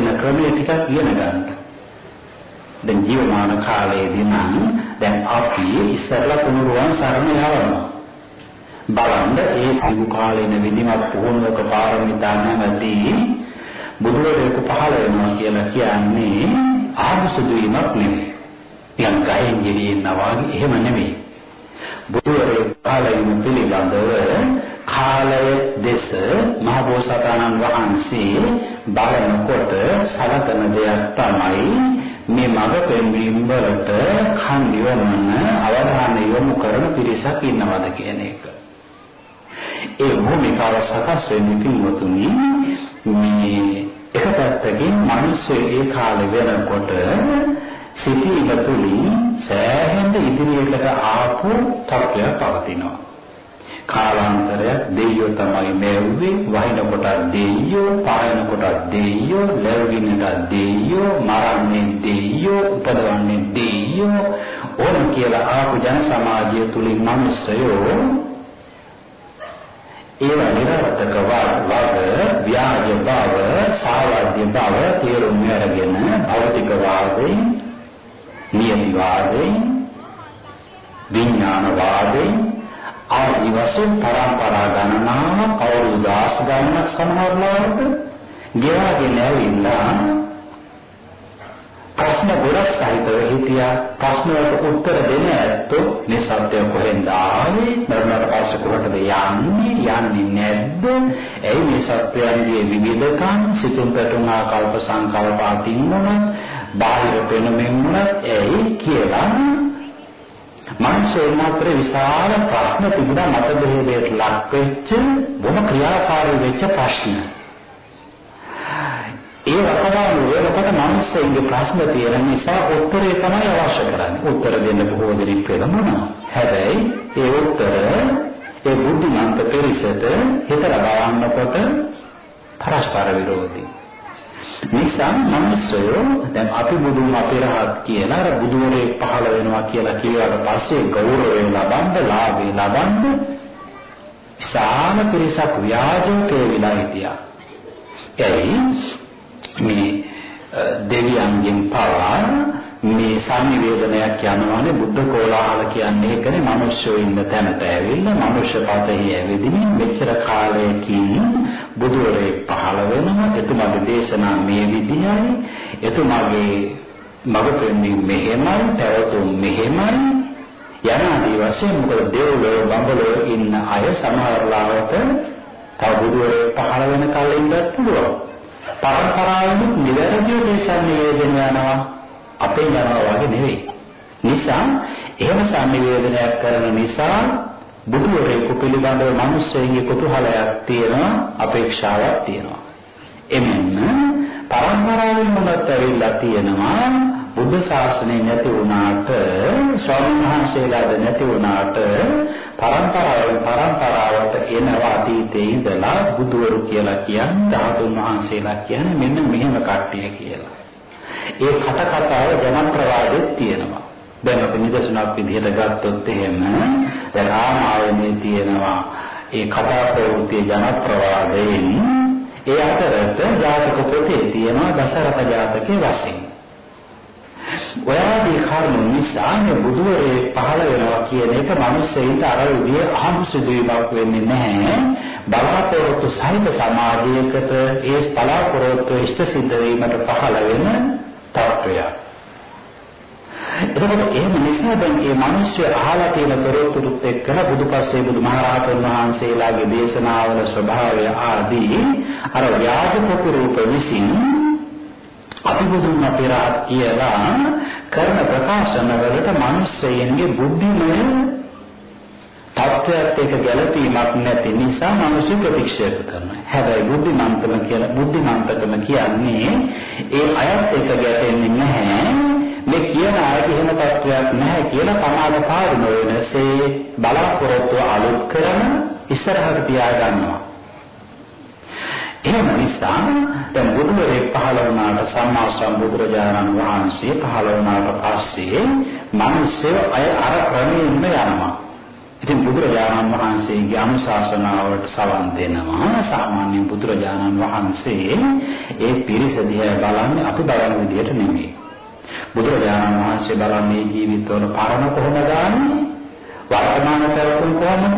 පිරික්සන ක්‍රමය ටිකක් ඉගෙන ගන්න. දැන් ජීවමාන කාලයේදී නම් දැන් අපි ඉස්සරලා කුණුරුවන් සරණ යවනවා. බලන්න ඒ පිටු කාලේන විදිමත් පුහුණුවක පාරමිතා නැමැති බුදුරෙකු පහළ වෙනවා කියලා කියන්නේ ආභසුදු වීමක් නෙමෙයි. නිකන් ගහෙන් ගෙඩියෙන්නවා වගේ එහෙම නෙමෙයි. බුදුරේ පහළ වීම පිළිබඳව කාලය දෙස මහබෝසතාණන් වහන්සේ බලනකොට සලකන දෙයක් තමයි මේ මඟ පෙන්වීම වලට කන් නිවමන අවධානය යොමු කරන පිරිසක් ඉන්නවද කියන එක. ඒ භූමිකාව සකස් වෙන්නේ පින්වතුනි මේ එක පැත්තකින් මිනිස්සු ඒ කාලේ වෙනකොට සිටීම තුළින් සෑහෙන ඉදිරියට ආපු තත්ත්වයක් පවතිනවා. කාලාන්තරයක් දෙයියෝ තමයි මෙව්වේ වහින කොට දෙයියෝ පායන කොට දෙයියෝ ලැබෙන්නට දෙයියෝ මරන්නේ දෙයියෝ උපදවන්නේ දෙයියෝ ඕන කියලා ආපු ජන සමාජය තුලින් මිනිස්සයෝ ඒවා නිරර්ථක වග ව්‍යාජ බව සාවද්‍ය බව තේරුම් අරගෙන භෞතික වාදයෙන් නියති වාදයෙන් විඥාන වාදයෙන් ආදි වශයෙන් පරම්පරා ගණනාවක් කවුරු දාස් ගණනක් සමහරවල්ලාට ගෙවාගෙන ඇවිල්ලා ප්‍රශ්න ගොඩක් සහිතව හිටියා. ප්‍රශ්න වලට උත්තර දෙන්න ඇත්තෝ මේ සත්‍ය කොහෙන්ද ආවේ? මරණයට පස්සේ කොහටද යන්නේ? යන්නේ නැද්ද? ඇයි මේ සත්‍යයන්ගේ විවිධකම්? සිතුම් පැතුම් ආකල්ප සංකල්ප අතින් මොනත් බාහිර පෙනුමෙන් මොනත් ඇයි කියලා මනුෂ්‍යයන් අතර විශාල ප්‍රශ්න තිබුණා මත බෙහෙදයට ලක් වෙච්ච බොහොම ක්‍රියාකාරී වෙච්ච ප්‍රශ්න. ඒ වකවාන වලකට මනුෂ්‍යයන්ගේ ප්‍රශ්න තියෙන නිසා උත්තරේ තමයි අවශ්‍ය කරන්නේ. උත්තර දෙන්න බොහෝ දෙනෙක් වෙනවා. හැබැයි ඒ උත්තර ඒ බුද්ධිමන්ත පරිසත හිතලා බලනකොට පරස්පර විරෝධී. නිසා මිනිස්සුયો දැන් අපි බුදුන් අපේරහත් කියලා අර බුදුරේ පහළ වෙනවා කියලා කියලාට පස්සේ ගෞරවය ලබන්න, ලාභය ලබන්න විශාල පිරිසක් ව්‍යාජකේ විලා හිටියා. එයි මේ දෙවියන්ගෙන් පවා මේ සංනිවේදනයක් යනවානේ බුද්ධ කෝලාහල කියන්නේ. ඒකනේ මිනිස්සු ඉන්න තැනට ඇවිල්ලා මනුෂ්‍ය පතෙහි ඇවිදින්න මෙච්චර කාලයකින් බුදුරේ පහළ වෙනවා. එතුමාගේ දේශනා මේ විදිහයි. එතුමාගේ මඟ පෙන්වීම මෙහෙමයි පැවතුම් මෙහෙමයි. යනාදී වශයෙන් මොකද දෙව්ලොව බඹලොව ඉන්න අය සමහර ලාවට තව බුදුරේ පහළ වෙන කල් ඉන්නත් පුළුවන්. පරම්පරාවෙන් නිවැරදිව දේශන නිවේදන යනවා. අපෙන් යනවා වගේ නෙවෙයි. නිසා එහෙම සංනිවේදනයක් කරන නිසා බුදුරෙකු පිළිබඳව මිනිස්සෙගේ කුතුහලයක් තියෙනවා අපේක්ෂාවක් තියෙනවා. එමෙන්න පරම්පරාවෙන් මොනවත් ඇවිල්ලා තියෙනවා බුද්ධ ශාසනය නැති වුණාට ස්වාමීන් වහන්සේලාද නැති වුණාට පරම්පරාවෙන් පරම්පරාවට එනවා අතීතයේ ඉඳලා බුදුවරු කියලා කියන්නේ ධාතුන් වහන්සේලා කියන්නේ මෙන්න මෙහෙම කට්ටිය කියලා. ඒ කට කතාව ජනප්‍රවාදෙත් තියෙනවා. දැන් අපි නිදසුනක් විදිහට ගත්තොත් එහෙම දැන් රාමායනේ තියෙනවා ඒ කතා ප්‍රවෘත්ති ජනප්‍රවාදයෙන් ඒ අතරත ජාතක පොතේ තියෙනවා දසරථ ජාතකයේ වශයෙන්. ඔයාදී කරුණු නිසා මේ බුදුරේ පහළ වෙනවා කියන එක මිනිස්සෙයින්ට අර විදිය අහඹ සිදුවීමක් වෙන්නේ නැහැ. බලාපොරොත්තු සහිත සමාජයකට ඒ බලාපොරොත්තු ඉෂ්ට සිද්ධ වීමට පහළ වෙන තත්වයක්. එතකොට එහෙම නිසා දැන් මේ මිනිස්සු අහලා තියෙන තොරතුරුත් එක්කලා බුදුපස්සේ බුදුමහරහතන් වහන්සේලාගේ දේශනාවල ස්වභාවය ආදී අර ව්‍යාජ ප්‍රතිරූප විසින් අපි බුදුන් අපේරාත් කියලා කරන ප්‍රකාශන වලට මිනිස්සයන්ගේ බුද්ධිමය තත්වයට එක ගැළපීමක් නැති නිසා මිනිස්සු ප්‍රතික්ෂේප කරනවා. හැබැයි බුද්ධිමන්තම කියලා බුද්ධිමන්තකම කියන්නේ ඒ අයත් එක ගැටෙන්නේ නැහැ. මේ කියන ආයතන එහෙම තත්වයක් නැහැ කියලා තමාද පාඩම වෙනසේ බලාපොරොත්තු අලුත් කරන ඉස්සරහට තියාගන්නවා. එහෙම නිසා දැන් බුදුරේ පහළ වුණාට සම්මා සම්බුදුරජාණන් වහන්සේ පහළ වුණාට පස්සේ මිනිස්සු අය අර ක්‍රමයෙන්ම යනවා. ඉතින් බුදුරජාණන් වහන්සේගේ අනුශාසනාවට සවන් දෙනවා සාමාන්‍ය බුදුරජාණන් වහන්සේ ඒ පිරිස දිහා බලන්නේ අපි බලන විදිහට නෙමෙයි. බුදුරජාණන් වහන්සේ බලන්නේ ජීවිතවල පරණ කොහොමද ගන්නේ? වර්තමාන පැවතුම් කොහොමද?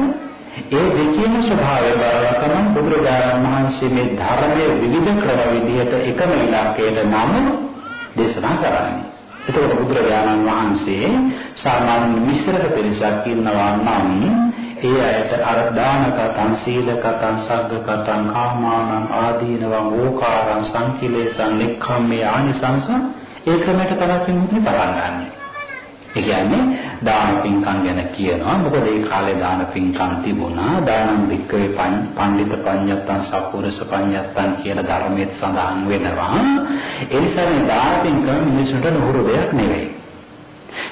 ඒ දෙකේම ස්වභාවය බලලා තමයි බුදුරජාණන් වහන්සේ මේ ධර්මයේ විවිධ ක්‍රම විදිහට එකම ඉලක්කයට නම් දේශනා කරන්නේ. එතකොට බුදුරජාණන් වහන්සේ සාමාන්‍ය මිශ්‍රක පිරිසක් ඉන්නවා නම් ඒ අයට අර දානකතං සීලකතං සග්ගකතං කාමානං ආදීනවං ඕකාරං සංකිලේසං නික්ඛම්මේ ආනිසංස ඒ ක්‍රමයට තමයි මුත්‍රි පටන් ගන්නෙ. ඒ කියන්නේ දාන පින්කම් ගැන කියනවා. මොකද ඒ කාලේ දාන පින්කම් තිබුණා. දානම් වික්කේ පණ්ඩිත පඤ්ඤත්තං සප්පුරුෂ පඤ්ඤත්තං කියලා ධර්මයේ සඳහන් වෙනවා. ඒ නිසා මේ දාන පින්කම් මිනිසුන්ට නුහුරු දෙයක් නෙවෙයි.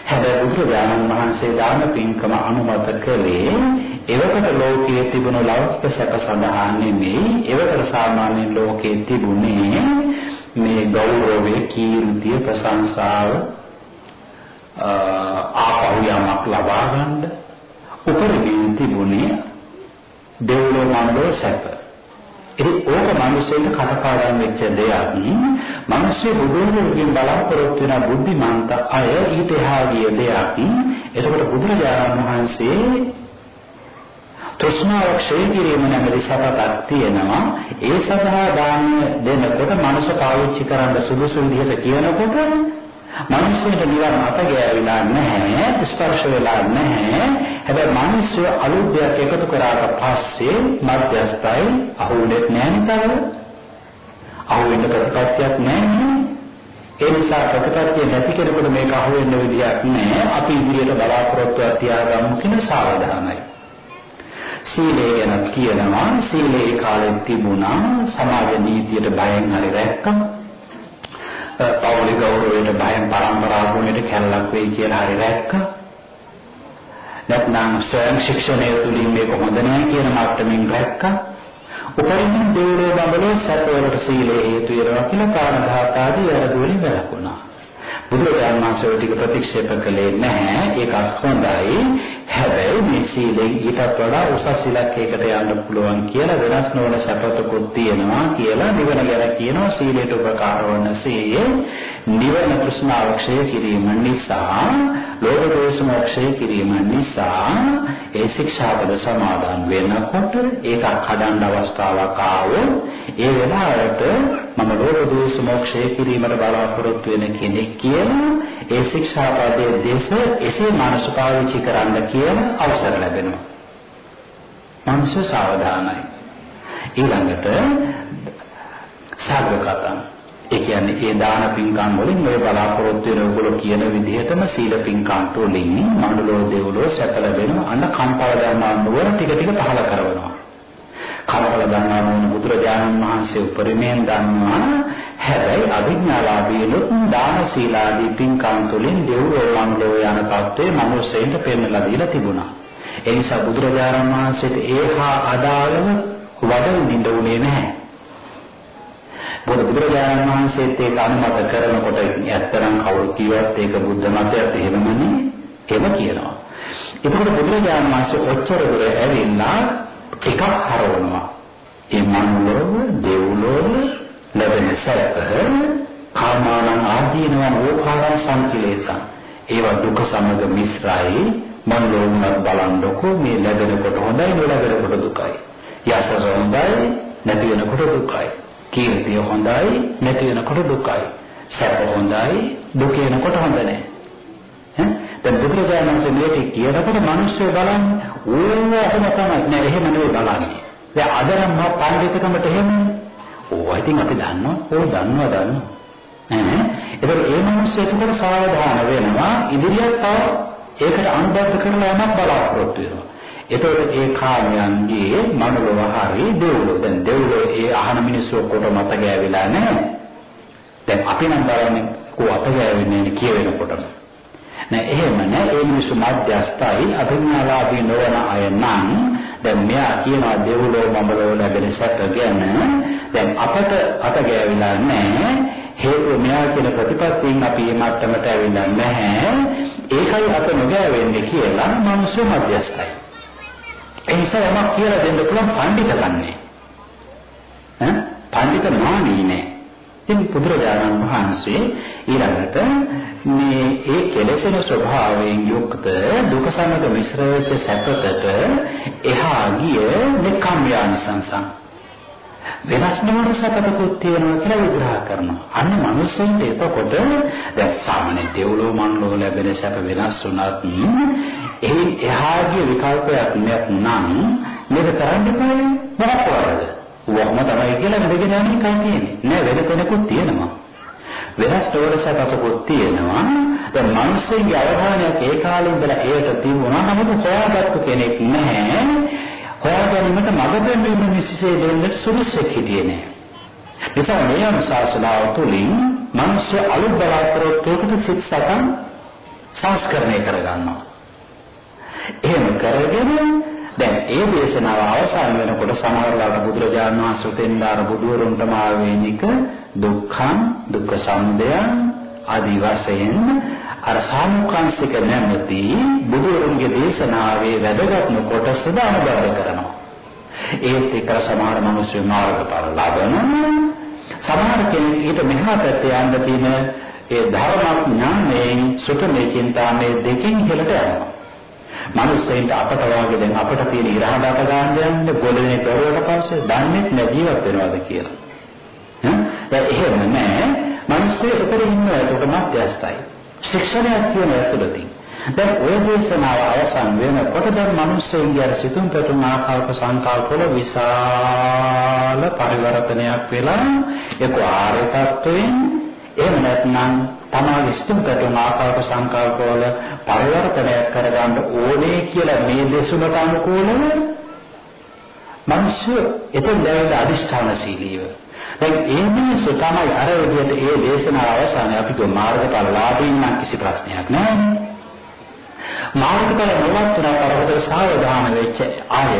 හැබැයි බුදුරජාණන් වහන්සේ දාන පින්කම අනුමත කළේ එවකට ලෝකයේ තිබුණු ලෞකික සැප සඳහා නෙමෙයි. එවකට සාමාන්‍ය ලෝකයේ තිබුණේ මේ ගෞරවය, කීර්තිය, ප්‍රශංසාව ආපහු යමක් ලබා ගන්න උපරිමයෙන් තිබුණේ දෙව්ලොව මණ්ඩල සැප. ඉතින් ඕක මිනිස්සුන්ට කනපාඩම් වෙච්ච දෙයක්. මිනිස්සු බුදුරජාණන්ගෙන් බලාපොරොත්තු වෙන බුද්ධිමන්ත අය ඊට එහා ගිය දෙයක්. එතකොට බුදුරජාණන් වහන්සේ තෘෂ්ණාව ක්ෂය කිරීම නැමැති සපතක් තියෙනවා. ඒ සඳහා දාන දෙනකොට මනස පාවිච්චි කරන්න සුදුසු විදිහට කියනකොට මිනිස්සුන්ට නිවන් අත ගෑවිලා නැහැ ස්පර්ශ වෙලා නැහැ. හැබැයි මිනිස්සු අලුත් දෙයක් එකතු කරාට පස්සේ මධ්‍යස්ථයි අහුවෙන්නේ නැහැ නේද අහුවෙන්න ප්‍රතිපත්තියක් නැහැ. ඒ නිසා ප්‍රතිපත්තිය නැති කෙනෙකුට මේක අහුවෙන්න විදියක් නැහැ. අපි ඉදිරියට බලාපොරොත්තුවක් තියාගමු කියන සාවධානයි. සීලය ගැන කියනවා. සීලේ කාලෙත් තිබුණා. සමාජ නීතියට බයෙන් හරි රැක්කම පෞලික ගෞරවයට බයෙන් පරම්පරා ගුණයට කැලලක් වෙයි කියලා හරි දැක්කා. නැත්නම් ස්වයං ශික්ෂණය තුලින් මේක හොඳ නැහැ කියන මට්ටමින් දැක්කා. උපරිම දේවලෝ බඹලෝ සත්වවලට සීලේ හේතු වෙනවා කියලා කාරණාත් ආදී වැරදුලින් වැළකුණා. බුදුරජාණන් වහන්සේ ටික ප්‍රතික්ෂේප කළේ නැහැ. ඒකත් හොඳයි. හැබැයි මේ සීලෙන් ඊටත් වඩා උසස් ඉලක්කයකට යන්න පුළුවන් කියලා වෙනස් නොවන සැපතකුත් තියෙනවා කියලා නිවන ගැන කියනවා සීලයට උපකාර වන සීය නිවන තෘෂ්ණාව ක්ෂය කිරීම නිසා ලෝභ දෝෂ මොක්ෂය කිරීම නිසා ඒ ශික්ෂාපද සමාදන් වෙනකොට ඒක කඩන්න අවස්ථාවක් ආවොත් ඒ වෙලාවට මම ලෝභ දෝෂ මොක්ෂය කිරීමට බලාපොරොත්තු වෙන කෙනෙක් කියලා ඒ ශික්ෂාපදයේ දේශ එසේ මානස පාවිච්චි කරන්න කියන අවසර ලැබෙනවා. මනුෂ්‍ය සාවධානයි. ඊළඟට සාගරකතං ඒ කියන්නේ ඒ දාන පින්කම් වලින් ඔය බලාපොරොත්තු වෙන ඔයගොල්ලෝ කියන විදිහටම සීල පින්කම් තුලින් මනුලෝ දෙව්ලෝ සැක ලැබෙනවා අන්න කම්පල ධර්මා නුවර ටික ටික පහල කරනවා කම්පල ධර්මා නුවර බුදුරජාණන් වහන්සේ උපරිමයෙන් දන්නවා හැබැයි අභිඥාලාභීලොත් දාන සීලාදී පින්කම් තුලින් දෙව්ලෝ මනුලෝ යන තත්ත්වයේ මනුස්සයෙන්ට පෙන්වලා දීලා තිබුණා ඒ නිසා බුදුරජාණන් වහන්සේට ඒහා අදාළව වඩුනින්ද උනේ නැහැ මොකද බුදුරජාණන් වහන්සේත් ඒක අනුමත කරනකොට ඇත්තනම් කවුරු කිව්වත් ඒක බුද්ධ මතයත් එහෙමමනේ එහෙම කියනවා. එතකොට බුදුරජාණන් වහන්සේ ඔච්චර දුර ඇවිල්ලා එකක් හරවනවා. ඒ මනුලෝක දෙව්ලෝක ලැබෙන සැප කාමානං ආදීනව ඕකාරං සංකිලේසං ඒවා දුක සමග මිශ්‍රයි මනුලෝකවත් බලන්නකො මේ ලැබෙනකොට හොඳයි නොලැබෙනකොට දුකයි. යසස හොඳයි නැති වෙනකොට දුකයි. කීර්තිය හොඳයි නැති වෙනකොට දුකයි. සැප හොඳයි දුක වෙනකොට හොඳ නැහැ. දැන් බුදුරජාණන් වහන්සේ මේක කියනකොට මිනිස්සු බලන්නේ ඕවම තමයි නෑ එහෙම නෙවෙයි බලන්නේ. දැන් අද නම් මා පඬිතුකමට එහෙම ඕවා ඉතින් අපි දන්නවා ඕ දන්නවා දන්නවා. ඈ ඒතකොට ඒ මිනිස්සු එතකොට සාවධාන වෙනවා ඉදිරියට තව ඒකට අනුබද්ධ කරලා යමක් බලාපොරොත්තු වෙනවා. එතකොට ඒ කාමයන්ගේ මනෝලව හරි දෙව්ලෝ දැන් දෙව්ලෝ ඒ අහන මිනිස්සු ඔක්කොට මත ගෑවිලා නැහැ. දැන් අපි නම් බලන්නේ කෝ අත ගෑවෙන්නේ කියවෙනකොටම. නෑ එහෙම නෑ ඒ මිනිස්සු මධ්‍යස්ථයි අභිඥාලාභී නොවන අය නම් දැන් මෙයා කියනවා දෙව්ලෝ මඹලෝ ලැබෙන සැප ගැන. දැන් අපට අත ගෑවිලා නැහැ. හේතුව මෙයා කියන ප්‍රතිපත්තියෙන් අපි මේ මට්ටමට ඇවිල්ලා නැහැ. ඒකයි අත නොගෑවෙන්නේ කියලා මිනිස්සු මධ්‍යස්ථයි ඒ නිසා යමක් කියලා දෙන්න පුළුවන් පඬිතකන්නේ. ඈ? පඬිත මානී නෑ. ඉතින් බුදුරජාණන් වහන්සේ ඊළඟට මේ ඒ කෙලෙසෙන ස්වභාවයෙන් යුක්ත දුක සමග මිශ්‍ර වෙච්ච සැපතට එහා ගිය නිකම්යානිසංසං වෙනස් නොවන සැපතකුත් තියෙනවා කියලා විග්‍රහ කරනවා. අන්න මිනිස්සුන්ට එතකොට දැන් සාමාන්‍ය දෙව්ලෝ මන්ලෝ ලැබෙන සැප වෙනස් වුණත් එහි එහා ගිය විකල්පයක් නැත්නම් මේක කරන්න බෑ මොකක් වරද? වහම තමයි කියලා නඩගෙන යන්නේ කයි තියෙන්නේ. නෑ වෙන කෙනෙකුත් තියෙනවා. වෙනස් තෝරසකටකුත් තියෙනවා. දැන් මිනිස්සුන්ගේ අවධානයක් ඒ කාලේ ඉඳලා ඒකට තිබුණා. නමුත් හොයාගත්තු කෙනෙක් නැහැ. හොයා ගැනීමට මඟ පෙන්වීම නිසිසේ දෙන්නට සුදුසුක් හිටියේ නෑ. නිසා මේ අනුශාසනාව තුළින් මිනිස්සු අලුත් බලාපොරොත්තුවකට සිත් සතන් සංස්කරණය කරගන්නවා. එහෙම කරගෙන දැන් ඒ දේශනාව අවසන් වෙනකොට සමහරවිට බුදුරජාණන් වහන්සේ උතෙන්දාර බුදුවරුන්ටම ආවේනික දුක්ඛං දුක්ඛ සමුදය ආදි වශයෙන් අර සාමුකාංශික නැමැති බුදුරජාණන්ගේ දේශනාවේ වැදගත්ම කොටස දානබද්ධ කරනවා. ඒත් එක්ක සමහර මිනිස්සු මාර්ගඵල ලබනවා. සමහර කෙනෙක් ඊට මෙහා පැත්තේ යන්න තියෙන ඒ ධර්මඥානයෙන් සුතමේ චින්තාමේ දෙකින් හෙලට යනවා. මිනිස්සෙන්ට අපට වාගේ දැන් අපට තියෙන ඉරහඩට ගන්න යන්නේ ගොඩනේ පෙරුවට පස්සේ දන්නේ නැ ජීවත් වෙනවද කියලා. හ්ම් දැන් එහෙම නෑ. මිනිස්සු උඩ ඉන්නවා ඒකට මැදස්තයි. ශික්ෂණයක් කියන ඇතුළතින්. දැන් ඔය දේශනාව අවසන් වෙනකොට දැන් මිනිස්සුන්ගේ අර සිතුම් පැතුම් ආකල්ප සංකල්පවල විශාල පරිවර්තනයක් වෙලා ඒක ආර්ය තත්වයෙන් එහෙම නැත්නම් තමාගේ සිතුම් පැතුම් ආකල්ප සංකල්පවල පරිවර්තනයක් කරගන්න ඕනේ කියලා මේ දේශුමට අනුකූලව මිනිස්සු එතෙන් දැවෙන අදිෂ්ඨානශීලීව. දැන් ඒ මිනිස්සු තමයි අර විදිහට ඒ දේශනාව අවසානයේ අපි කිව්ව මාර්ගඵල ලාභීන් නම් කිසි ප්‍රශ්නයක් නැහැ. මාර්ගඵල නොවත්තර කරකට සාවධාන වෙච්ච අය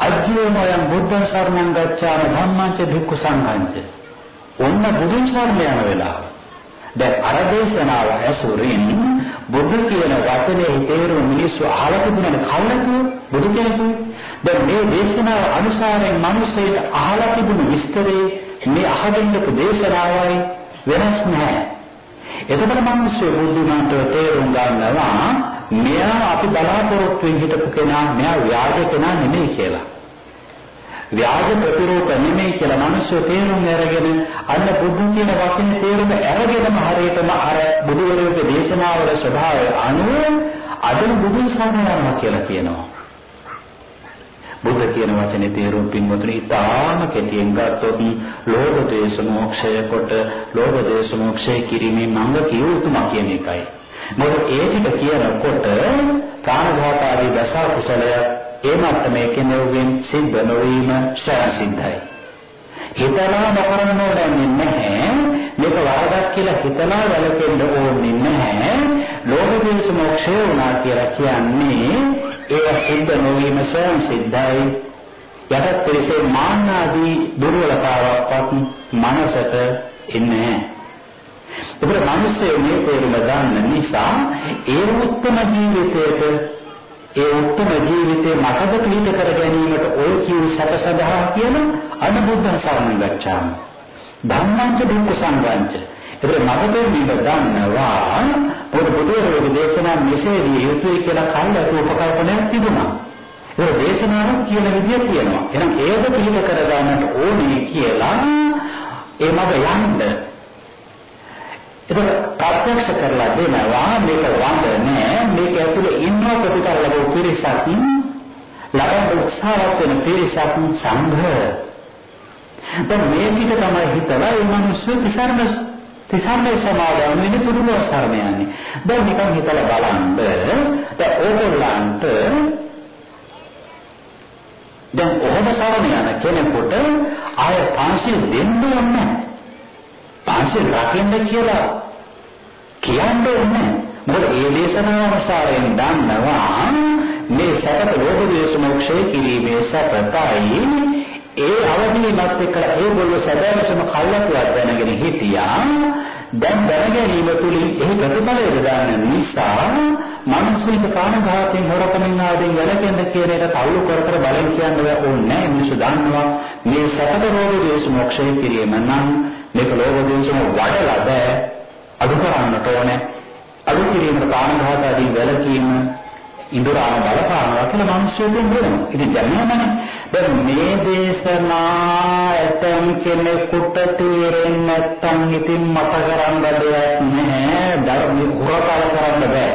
අජ්ජෝමයන් බුද්ධ සරණං ගච්ඡාම ධම්මංච භික්ඛු සංඝංච ඔන්න බුදුන් සරණ යන වෙලාව. දැන් අර දේශනාව ඇසුරින් බුදු කියන වචනේ තේරුම මිනිස්සු අහලා තිබුණානේ කවුරුද බුදු කෙනෙකු. දැන් මේ දේශනාව අනුසාරයෙන් මිනිස්සෙට අහලා තිබුණු විස්තරේ මේ අහගෙනක දේශනාවයි වෙනස් නැහැ. එතකොට මිනිස්සු බුදුමන්ට තේරුම් ගන්නවා මෙයා අපි බලාපොරොත්තු වෙන හිටපු කෙනා මෙයා ව්‍යාජ කෙනා නෙමෙයි කියලා. ව්‍යාජ ප්‍රතිරූප නෙමෙයි කියලා මිනිස්සු තේරුම් අරගෙන අන්න බුදු කියන වචනේ තේරුම අරගෙනම හරියටම අර බුදුවරයාගේ දේශනාවල ස්වභාවය අනුව අදම බුදුන් සරණනවා කියලා කියනවා. බුද්ධ කියන වචනේ තේරුම් පින්වතුනි ඊටාම කෙටියෙන් ගත්තොත් ලෝභ දේශ මොක්ෂය කොට ලෝභ දේශ මොක්ෂය කිරීමේ මඟ කිය යුතුම කියන එකයි. මොකද ඒ ටික කියනකොට ප්‍රාණඝාතාවේ දස කුසලයක් ඒ මට්ටමේ කෙනෙකුගෙන් සිද්ධ නොවීම ශාසිද්ධයි. හිතලා නොකරන ඕනේ නැහැ. මේක වරදක් කියලා හිතලා වැළපෙන්න ඕනේ නැහැ. ලෝභ දේශ මොක්ෂය වුණා කියලා කියන්නේ ඒක සිද්ධ නොවීම ශාසිද්ධයි. යටත් පිළිසේ මාන්න ආදී දුර්වලතාවක්වත් මනසට එන්නේ නැහැ. ඒකට මිනිස්සු මේ තේරුම ගන්න නිසා ඒ උත්තම ජීවිතයට ඒ උත්තර ජීවිතේ මතක පිහිට කර ගැනීමට ඔය කිව් සැප සඳහා කියන අනුබුද්ධ සරණ ගච්ඡාම. ධම්මංච දුක්ඛ සංගංච. ඒක මතක වීම ගන්නවා පොදු බුදුරජාණන් දේශනා මෙසේදී යුතුය කියලා කල්ලාට උපකල්පනයක් තිබුණා. ඒක දේශනාවක් කියන විදිය කියනවා. එහෙනම් ඒක පිළිද කර ගන්නට ඕනේ කියලා ඒ මත යන්න ඒක ප්‍රත්‍යක්ෂ කරලා දෙනවා මේක වඳ නෑ. මේක ඇතුලේ ඉන්න ප්‍රතිකාර ලැබු පිරිසක් ලබන උත්සාහවත් වෙන පිරිසක් සංඝ. දැන් මේ ටික තමයි හිතලා ඒ මිනිස්සු තිසරණ තිසරණ සමාදන් වෙන තුරුම සරණ යන්නේ දැන් නිකන් හිතලා බලන්න. දැන් ඕගොල්ලන්ට දැන් ඔහොම සරණ යන කෙනෙකුට ආය පන්සිල් දෙන්න ඕනේ පන්සිල් රකින්න කියලා කියන්න ඕනේ. මොකද ඒ දේශනාව අනුසාරයෙන් දන්නවා මේ සැපත ලෝභ දේශ මොක්ෂය කිරීමේ සැපතයි ඒ අවදීමත් එක්ක ඒගොල්ලෝ සැබෑමසම කල්ලාතුවක් දැනගෙන හිටියා දැන් දැන ගැනීම තුළින් එහි ප්‍රතිඵලය ගන්න නිසා මිනිස්සුන්ට ප්‍රාණඝාතයෙන් හොරකමින් ආදී වැළකෙන්න කියන එක තල්ලු කර කර බලෙන් කියන්න ඕනේ නැහැ. මිනිස්සු දන්නවා මේ සතර රෝග දේශ මොක්ෂය කිරීම නම් මේක ලෝභ දේශ වඩලා බෑ. අඩු කරන්නට ඕනේ. අඩු කිරීමට ප්‍රාණඝාත ආදී වැළකීම ඉන්ද්‍රාණ බලපානවා කියලා මිනිස්සුන්ට වෙනවා. ඉතින් දැනනමනේ. දැන් මේ දේශනා ඇතම් කෙනෙකුට තේරෙන්නේ නැත්නම් ඉතින් මත කරන්න දෙයක් නැහැ. ධර්ම උරතල් කරන්න බෑ.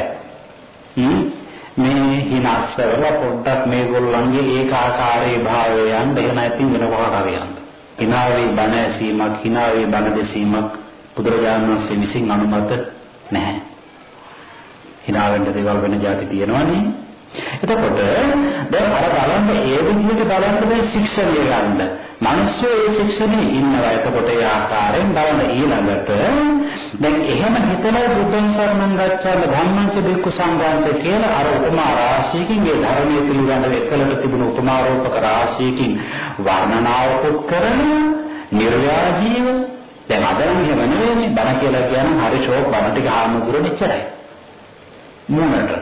මේ හිනස්සවල පොඩ්ඩක් මේගොල්ලන්ගේ ඒකාකාරී භාවයන් දෙක නැති වෙන කොහට හරියන්න. හිනාවේ බණ ඇසීමක් හිනාවේ බණ දෙසීමක් බුදුරජාණන් වහන්සේ විසින් අනුමත නැහැ. හිනාවෙන්න දේවල් වෙන જાති තියෙනවනේ. එතකොට දැන් අර බලන්න ඒ විදිහට බලන්න මේ ශික්ෂණය ගන්න. මිනිස්සු ඒ ශික්ෂණේ ඉන්නවා. එතකොට ඒ ආකාරයෙන් බලන ඊළඟට දැන් එහෙම හිතලා බුද්ධං සරණං ගච්ඡාම ධම්මං ච බික්ඛු සංඝං කියලා අර උපමා රාශියකින් ඒ ධර්මයේ පිළිබඳව එකලට තිබුණු උපමාරෝපක රාශියකින් වර්ණනාවක් කරන නිර්ව්‍යාජීව දැන් අද නම් එහෙම නෙවෙයිනේ බණ කියලා කියන්නේ හරි ෂෝක් බණ ටික ආමුදුරෙ ඉච්චරයි. මූණට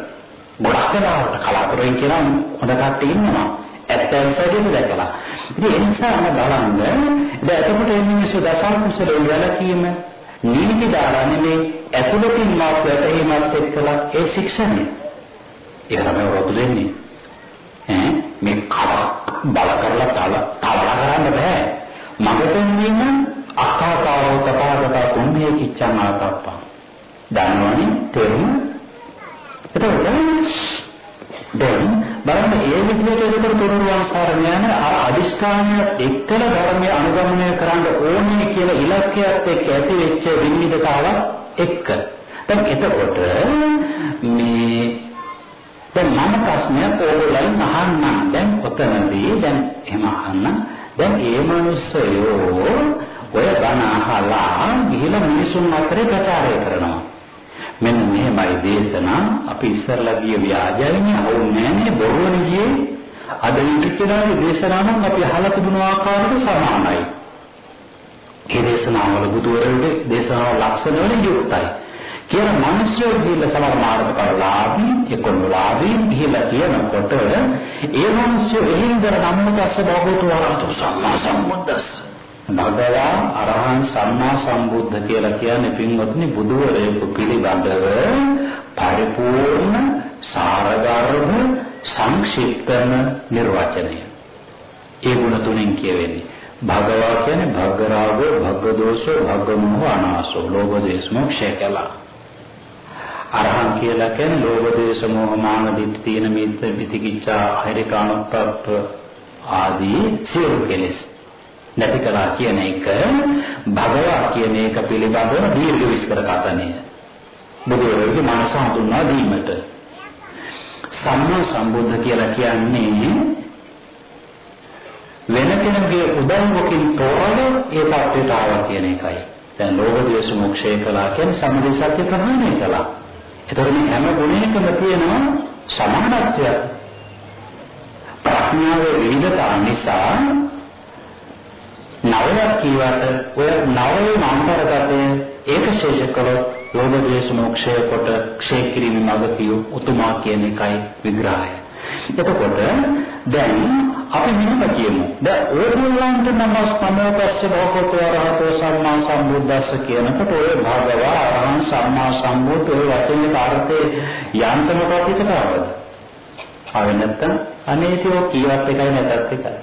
ගොඩක් වෙලාවට කලාතුරකින් කියලා හොඳ කට්ටිය ඉන්නවා. ඇත්ත ඇත්තටම දැකලා. ඉතින් ඒ නිසා මම බලන්න දැන් එතකොට මේ මිනිස්සු දසල් කුසලයේ වැළකීම නීති දාලා නෙමෙයි ඇතුළතින් මාත් වැටීමත් එක්කලා ඒ ශික්ෂණය. ඒක තමයි වතු දෙන්නේ. ඈ මේ කව බල කරලා තල තවලා කරන්න බෑ. මගපෙන් වීම අක්කාකාරෝ තපාගත තුම්මේ කිච්ඡං ආතප්පා. දන්නවනේ තේරුම එතකොට දැන් බලන්න ඒ විදිහට එතකොට තුරුරුවන් සාරණයන අර අදිෂ්ඨානය එක්කල ධර්මයේ අනුගමනය කරන්න ඕනේ කියලා ඉලක්කයක් එක්ක ඇති වෙච්ච විනිවිදතාවක් එක්ක. දැන් එතකොට මේ දැන් මම ප්‍රශ්නයක් ඕගොල්ලන් අහන්නම්. දැන් ඔතනදී දැන් එහෙම අහන්න. දැන් ඒ මිනිස්සයෝ ඔය බණ අහලා ගිහිලා මිනිසුන් අතරේ ප්‍රචාරය කරනවා. මෙන්න මෙහෙමයි දේශනා අපි ඉස්සරලා ගිය ව්‍යාජයනේ අවුන්නේ නැහැ බොරුවනේ ගියේ අද ඉතිචනාවේ දේශනා නම් අපි අහලා තිබුණු ආකාරයට සමානයි. ඒ දේශනාවල බුදුවරගේ දේශනාව ලක්ෂණ වලින් යුක්තයි. කියන මිනිස්සු ගිහිල්ලා සමහර මාර්ගඵලලාභී එකොණලාභී ගිහිල්ලා කියනකොට ඒ මිනිස්සු එහෙන් දර ධම්මචස්ස භගවතු වරහතු සම්මා සම්බුද්දස්ස භගවා අරහං සම්මා සම්බුද්ධ කියලා කියන්නේ පින්වත්නි බුදුවරයෙකු පිළිබඳව පරිපූර්ණ සාරගර්භ සංක්ෂිප්තන නිර්වචනය. ඒ ගුණ තුනෙන් කියවෙන්නේ භගවා කියන්නේ භග්ගරාගෝ භග්ගදෝෂෝ භග්ගමෝහ අනාසෝ ලෝභ දේශ මොක්ෂය කියලා. අරහං කියලා කියන්නේ ලෝභ දේශ මොහ මාන දිට්ඨි තීන මිත්‍ය විතිකිච්ඡා අහිරිකානුත්ප්ප ආදී සියලු කෙලෙස් නැති කළා කියන එක භගවා කියන එක පිළිබඳව දීර්ඝ විස්තර කතනය. බුදුරජාණන්ගේ මනස හඳුන්වා දීමට සම්මා සම්බුද්ධ කියලා කියන්නේ වෙන කෙනෙකුගේ උදව්වකින් තොරව ඒ පැත්තට ආවා කියන එකයි. දැන් ලෝභ ද්වේෂ මොක්ෂය කළා කියන්නේ සම්මුති සත්‍ය ප්‍රහාණය කළා. ඒතර මේ හැම ගුණයකම තියෙනවා සමානත්වය. ප්‍රඥාවේ විවිධතා නිසා නවයක් කීවට ඔය නවයේ අන්තර්ගතය ඒකශේෂ කළොත් ලෝභ ද්වේෂ මොක්ෂය කොට ක්ෂය කිරීම මඟ කියු උතුමා කියන එකයි විග්‍රහය. එතකොට දැන් අපි මෙහෙම කියමු. දැන් ඕගොල්ලන්ට නමස් නමෝපස්ස භගවතු වරහතෝ සම්මා සම්බුද්දස්ස කියනකොට ඔය භගවා අරහං සම්මා සම්බුද්ධ ඔය වචනේ අර්ථේ යන්තමකට විතරවද? ආවෙ නැත්තම් අනේතිෝ කීවත් එකයි නැතත් එකයි.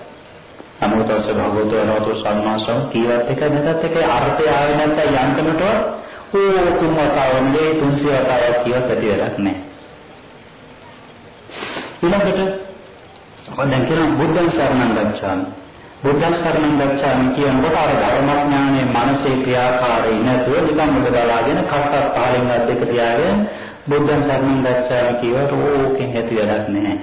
නමෝ තස්ස භගවතු වරහතු සම්මා සම් කීවත් එක නැත්ත් එක අර්ථය ආවේ නැත්නම් යන්තමට ඕ තුන් වතාවක් නෙවෙයි 300 වතාවක් කියවත් ඇති වැඩක් නැහැ. ඊළඟට දැන් කියන බුද්ධං සරණං ගච්ඡාමි. බුද්ධං සරණං ගච්ඡාමි කියනකොට අර ධර්මඥානයේ මානසික ක්‍රියාකාරී නැතුව නිකන් මුදලාගෙන කට්ටක් පාලින් අද්දක තියාගෙන බුද්ධං සරණං ගච්ඡාමි කියවට ඕකෙන් ඇති වැඩක් නැහැ.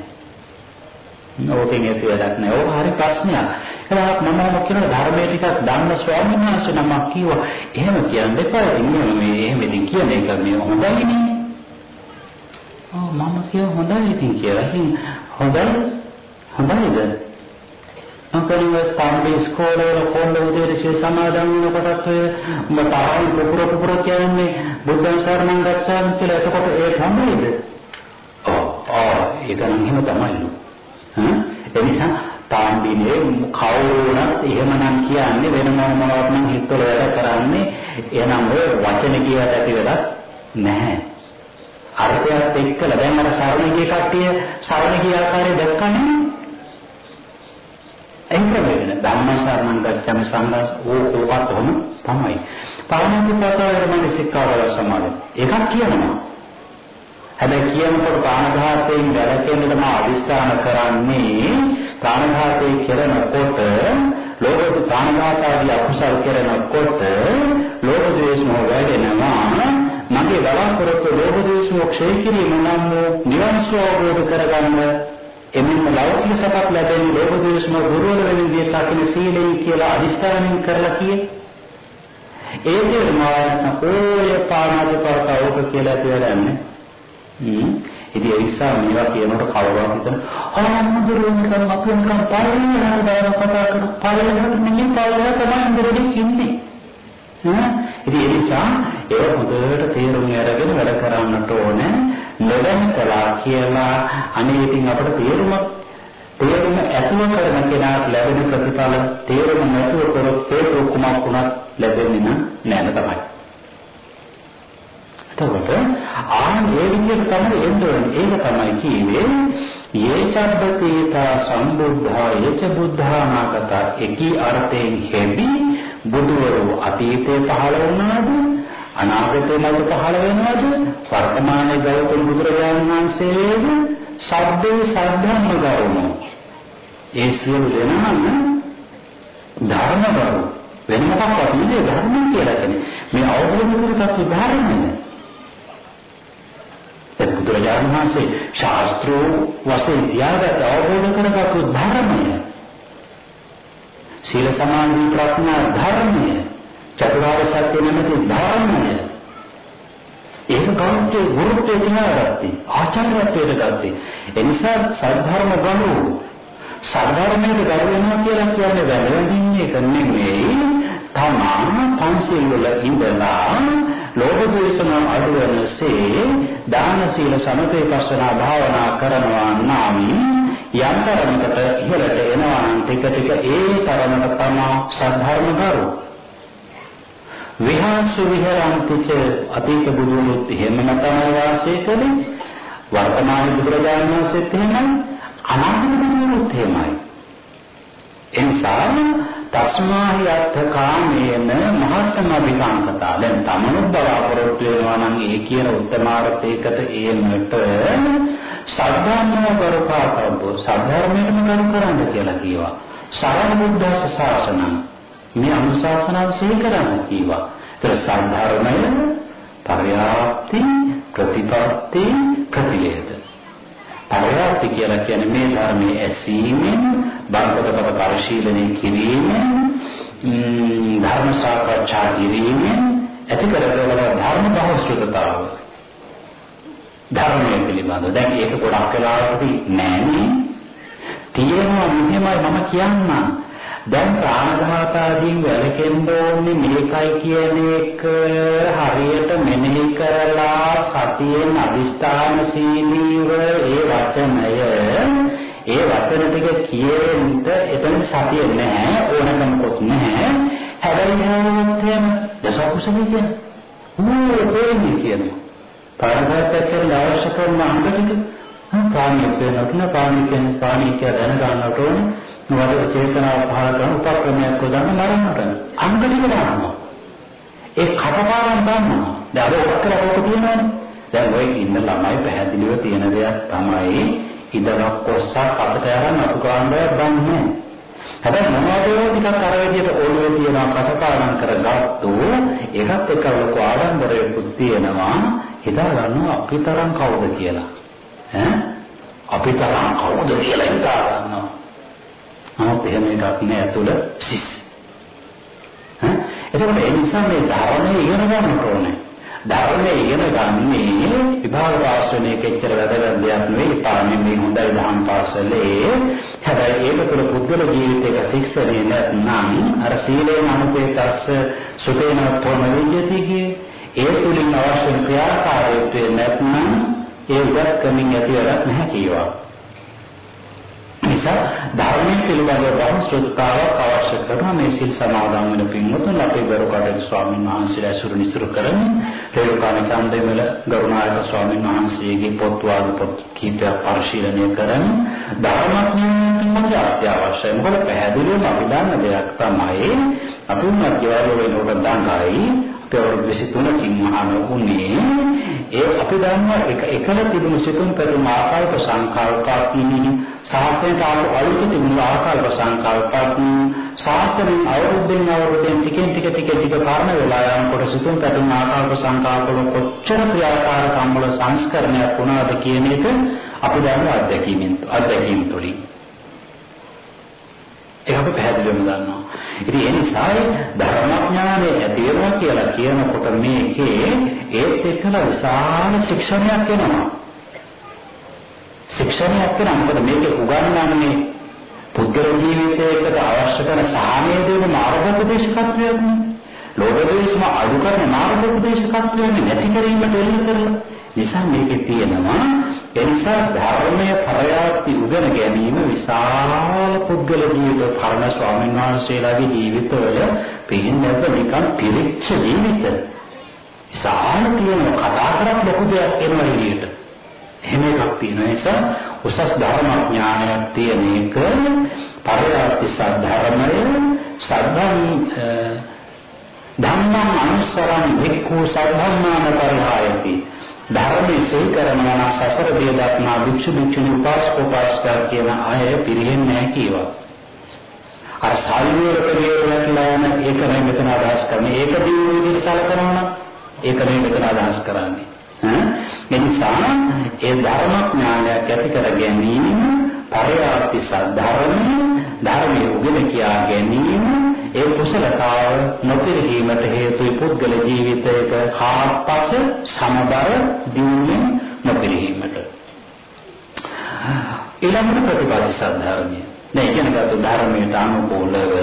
ඕකෙන් ඇති වැඩක් නෑ. ඕක හරි ප්‍රශ්නයක්. ඒකට මම මොකක් කියන ධර්මයේ ටිකක් දන්න ස්වාමීන් වහන්සේ නමක් කිව්වා. එහෙම කියන්න එපා. ඉන්නේ මේ එහෙම ඉතින් කියන එක මේ හොඳයිනේ. ආ මම කිය හොඳයි ඉතින් කියලා. ඉතින් හොඳයි. හොඳයිද? අන්කලින් තමයි ඉස්කෝලේ වල කොණ්ඩ උදේට සිය සමාදන් වෙනකොටත් ඔය මතරයි පුපුර පුපුර කියන්නේ බුද්ධ සරණං ගච්ඡාමි කියලා එතකොට ඒක හම්බෙයිද? ආ ඒක නම් එහෙම තමයිලු. හ්ම් එනිසා තාම්බිනේ කවුරුණත් එහෙමනම් කියන්නේ වෙන මොනවත් නම් හිතවල වැඩ කරන්නේ එනම් ඔය වචන කියවට ඇති වෙලක් නැහැ. අර්ථයත් එක්කලා දැන් අර සරණ ගිය කට්ටිය සරණ ගිය ආකාරය දැක්කනේ. එන්න වෙන ධම්මසරණං ගච්ඡාමි සංඝස් ඕකවත් උම තමයි. පාණාතිපාතවර මනසිකාවල සමාද. එකක් කියනවා. හැබැයි කියනකොට ප්‍රාණඝාතයෙන් වැළකෙන්නට මා අදිස්ථාන කරන්නේ ප්‍රාණඝාතය කරනකොට ලෝක ප්‍රාණඝාත ආදී අකුසල් කරනකොට ලෝක ද්වේෂ මොහ වැඩෙනවා මගේ බලාපොරොත්තු ලෝක ද්වේෂ මොහ ක්ෂය කිරීම නම් නිවන් සුවබෝධ කරගන්න එමින්ම ලෞකික සපක් ලැබෙන ලෝක ද්වේෂ මොහ දුර්වල වෙන විදිහට අකින සීලෙන් කියලා අදිස්ථානයෙන් කරලා කියේ ඒ දෙයම ඔය පාණාතිපාත ඕක කියලා කියලාන්නේ ඉතින් ඒ නිසා මේවා කියනකොට කවුරුත් හිතන ආමුදුරුවන් නිකන් අපි නිකන් පාරේ යන කතා කරන පාරේ යන නිකන් පාරේ තමයි ඉඳරෙදි ඉන්නේ ඈ ඉතින් ඒ නිසා ඒක හොඳට තේරුම් අරගෙන වැඩ කරන්නට ඕනේ. නොදැන කළා කියලා අනේ ඉතින් අපිට තේරුමක් තේරුම ඇතුව කරන කෙනාට ලැබෙන ප්‍රතිඵල තේරුම නැතුව කරොත් ඒ කුමක් වුණත් ලැබෙන්නේ නැහැ තමයි. එතකොට ආන් ඒ විදිහට තමයි එන්න ඕනේ. ඒක තමයි කියේ යේචබ්බතේතා සම්බුද්ධා යච බුද්ධානාගත එකී අර්ථයෙන් හෙබි බුදුවරු අතීතේ පහළ වුණාද? අනාගතේ මත පහළ වෙනවද? වර්තමානයේ ගෞතම බුදුරජාණන් වහන්සේද සබ්බේ සද්ධම්ම ගෞරවෝ ඒ සියලු දෙනාම ධර්ම ගෞරව වෙන මොකක්වත් නෙවෙයි ධර්ම කියලා කියන්නේ. මේ අවබෝධ කරගත්තු ධර්මනේ දැන් බුදුරජාණන් වහන්සේ ශාස්ත්‍රෝ වශයෙන් ත්‍යාගත අවබෝධ කරගත්තු ධර්මය. සීල සමාධි ප්‍රඥා ධර්මය. චතුරාර්ය සත්‍ය නැමැති ධර්මය. ඒක ගෞරවයේ ගුරුත්වය තියාගත්තේ ආචාර්යත්වයට ගත්තේ. එනිසා සද්ධර්ම ගනු සද්ධර්මයට ගරු වෙනවා කියලා කියන්නේ වැළඳින්නේ එක නෙමෙයි. තමා පන්සිල් වල ඉඳලා ලෝභ දේශන අඩු වෙනසේ දාන සීල සමතේ පස්සනා භාවනා කරනවා නම් යම් තරමකට ඉහළට එනවා නම් ටික ටික ඒ තරමට තමා සද්ධර්ම කරු විහාසු විහරන්තිච අතීත බුදුනුත් එහෙමම තමයි වාසය කළේ වර්තමාන බුදුරජාණන් වහන්සේත් එහෙමයි අනාගත බුදුනුත් එහෙමයි. එනිසා තස්මාහි අත්ථ කාමේන මහත්තම විකාංකතා දැන් තමනුත් බලාපොරොත්තු වෙනවා නම් ඒ කියන උත්තමාර්ථයකට ඒමට සද්ධාර්මව කරපාතබ්බෝ සද්ධර්මයටම කරු කරන්න කියලා කියවා. සරණ බුද්ධ ශාසන. මේ අනුශාසනාව සිහි කරන්න කියවා ඒතර සද්ධර්මය පර්යාප්ති ප්‍රතිපත්ති ප්‍රතිවේද පරයාප්ති කියලා කියන්නේ මේ ධර්මයේ ඇසීමෙන් බංකතකට පරිශීලනය කිරීමෙන් ධර්ම සාකච්ඡා කිරීමෙන් ඇති කරගන්න ධර්ම බහුශ්‍රතතාව ධර්මයේ පිළිබඳව දැන් ඒක ගොඩක් වෙලාවට නෑනේ. තියෙනවා මෙහෙමයි මම කියන්නම් දැන් ප්‍රාණඝාත ආදීන් වැළකෙන්න ඕනේ මේකයි කියන එක හරියට මෙනෙහි කරලා සතියෙන් අදිස්ථාන සීලීව ඒ වචනය ඒ වචන ටික කියෙන්න එතන සතිය නැහැ ඕනකමකුත් නැහැ. හැබැයි හැමෝටම දසකුසලී කියන ඌ දෙන්නේ කියන ප්‍රාණඝාත කරන අවශ්‍ය කරන අංග ටික. පාණිය වෙනතුන පාණිය කියන්නේ පාණිය කියලා දැනගන්නට ඕනේ. වල චේතනාව පහළ කරන උපක්‍රමයක් උදාන මරන්නට අංගලික දානවා ඒ කටපාඩම් ගන්නවා. දැන් අර ඔක්කොම ඔක තියෙනවනේ. දැන් ඔය ඉන්න ළමයි පැහැදිලිව තියෙන දෙයක් තමයි ඉදරක් කොස්සක් අපිට අරන් අතු කාණ්ඩයක් ගන්නෑ. හැබැයි මොනවද ටිකක් අර විදිහට ඔළුවේ තියෙන කටපාඩම් කරගත්තු ඒකත් එක්ක ලොකු ආඩම්බරයක් තියෙනවා. හිතා ගන්නවා අපිතරම් කවුද කියලා. ඈ? අපිතරම් කවුද කියලා හිතා ගන්නවා නමුත් එහෙම එකක් නෑ ඇතුළ සිස්. හා එතකොට ඒ නිසා මේ ධර්මයේ ඉගෙන ගන්නට ඕනේ. ධර්මයේ ඉගෙන ගන්නේ විභාග පාසලේ කෙච්චර වැදගත් දෙයක් නෙවෙයි. පාන්නේ මේ හොඳයි දහම් පාසලේ. හැබැයි ඒක තුළ පුද්ගල ජීවිතයක ශික්ෂණය නැත්නම් අර සීලේ අනුපේතස්ස සුතේන තෝම විද්‍යතිගේ ඒ තුලින් අවශ්‍ය ක්‍රියාකාරීත්වය නැත්නම් ඒ උගත්කමින් ඇති වැඩක් නැහැ කියවා. නිසා ධර්මයේ පිළිබඳව බහුශ්‍රෘතතාවක් අවශ්‍ය කරන මේ සිල් සමාදන් වෙන පින්වතුන් අපේ ගරුකටක ස්වාමීන් වහන්සේලා සුරු නිසුරු කරන්නේ රේරුකාණ චන්දේමල ගරුනායක ස්වාමීන් වහන්සේගේ පොත් වාද පොත් කීපයක් පරිශීලනය කරන ධර්මඥාන පින්වතුන් අත්‍යවශ්‍යයි. මොකද පැහැදිලිවම අපි දන්න දෙයක් තමයි අපි මධ්‍යවර්ග වෙනකොට දඟයි පෙරවරු 23කින් මහාන උනේ ඒ අපි දන්නවා එක එකල තිබුණු සිතුම් පෙරම ආකාරක සංකල්පාත්මී සාසනයට අලුත් තිබුණු ආකාරක සංකල්පාත්මී සාසනෙන් අවුරුද්දෙන් අවුරුද්දෙන් ටිකෙන් ටික ටික ටික කාරණ වෙලා යනකොට සිතුම් පැතුම් ආකාරක සංකල්පවල කොච්චර ක්‍රියාකාරකම් වල සංස්කරණයක් වුණාද කියන එක අපි දන්නවා අත්දැකීමෙන් අත්දැකීම් තුළින් ඒක අපි පැහැදිලිවම දන්නවා. ඉතින් ඒ නිසා ධර්මඥානය ඇති වෙනවා කියලා කියනකොට මේකේ ඒත් එක්කලා විශාල ශික්ෂණයක් එනවා. ශික්ෂණයක් වෙනවා. මොකද මේකේ උගන්වන්නේ පුද්ගල ජීවිතයකට අවශ්‍ය කරන සාමය දෙන මාර්ගෝපදේශකත්වයක් නේ. ලෝකදේශම අඩු කරන මාර්ගෝපදේශකත්වයක් නැති කිරීමට එල්ල කරලා නිසා මේකේ තියෙනවා එනිසා ධර්මයේ පරයාප්ති උගෙන ගැනීම විශාල පුද්ගල ජීවිත පරණ ස්වාමීන් වහන්සේලාගේ ජීවිතවල පිළිඳව නිකන් පිරිච්ච ජීවිත. විශාල තියෙන කතා කරක් ලොකු දෙයක් එනවා එළියට එහෙම එකක් තියෙන නිසා උසස් ධර්මඥානයක් තියෙන එක පරයාප්ති සද්ධර්මය සද්ධම් ධම්මං අනුසරං වික්ඛු සද්ධම්මාන පරිහායති. ධර්මයේ සිහි කරනවා නම් සසර බිය දක්නා භික්ෂු භික්ෂුණී උපාසක උපාසිකා කියන අය පිරෙන්නේ නැහැ කීවා. අර සාල්විවරක විවරණලා යන ඒක නෙමෙයි මෙතන අදහස් කරන්නේ. ඒක දියුණු විදිහට සලකනවා නම් ඒක නෙමෙයි මෙතන අදහස් කරන්නේ. ඈ එනිසා ඒ ධර්මඥානයක් ඇති කර ගැනීම පරයාර්ථ සද්ධර්මයේ ධර්මයේ උගෙන කියා ගැනීම ඒ කුසලතාව නොපිරීමට හේතුයි පුද්ගල ජීවිතයක හාත්පස සමබර දියුණුවෙන් නොපිරීමට ඊළඟට ප්‍රතිපද සද්ධර්මය දැන් ඉගෙනගත්තු ධර්මයට අනුකූලව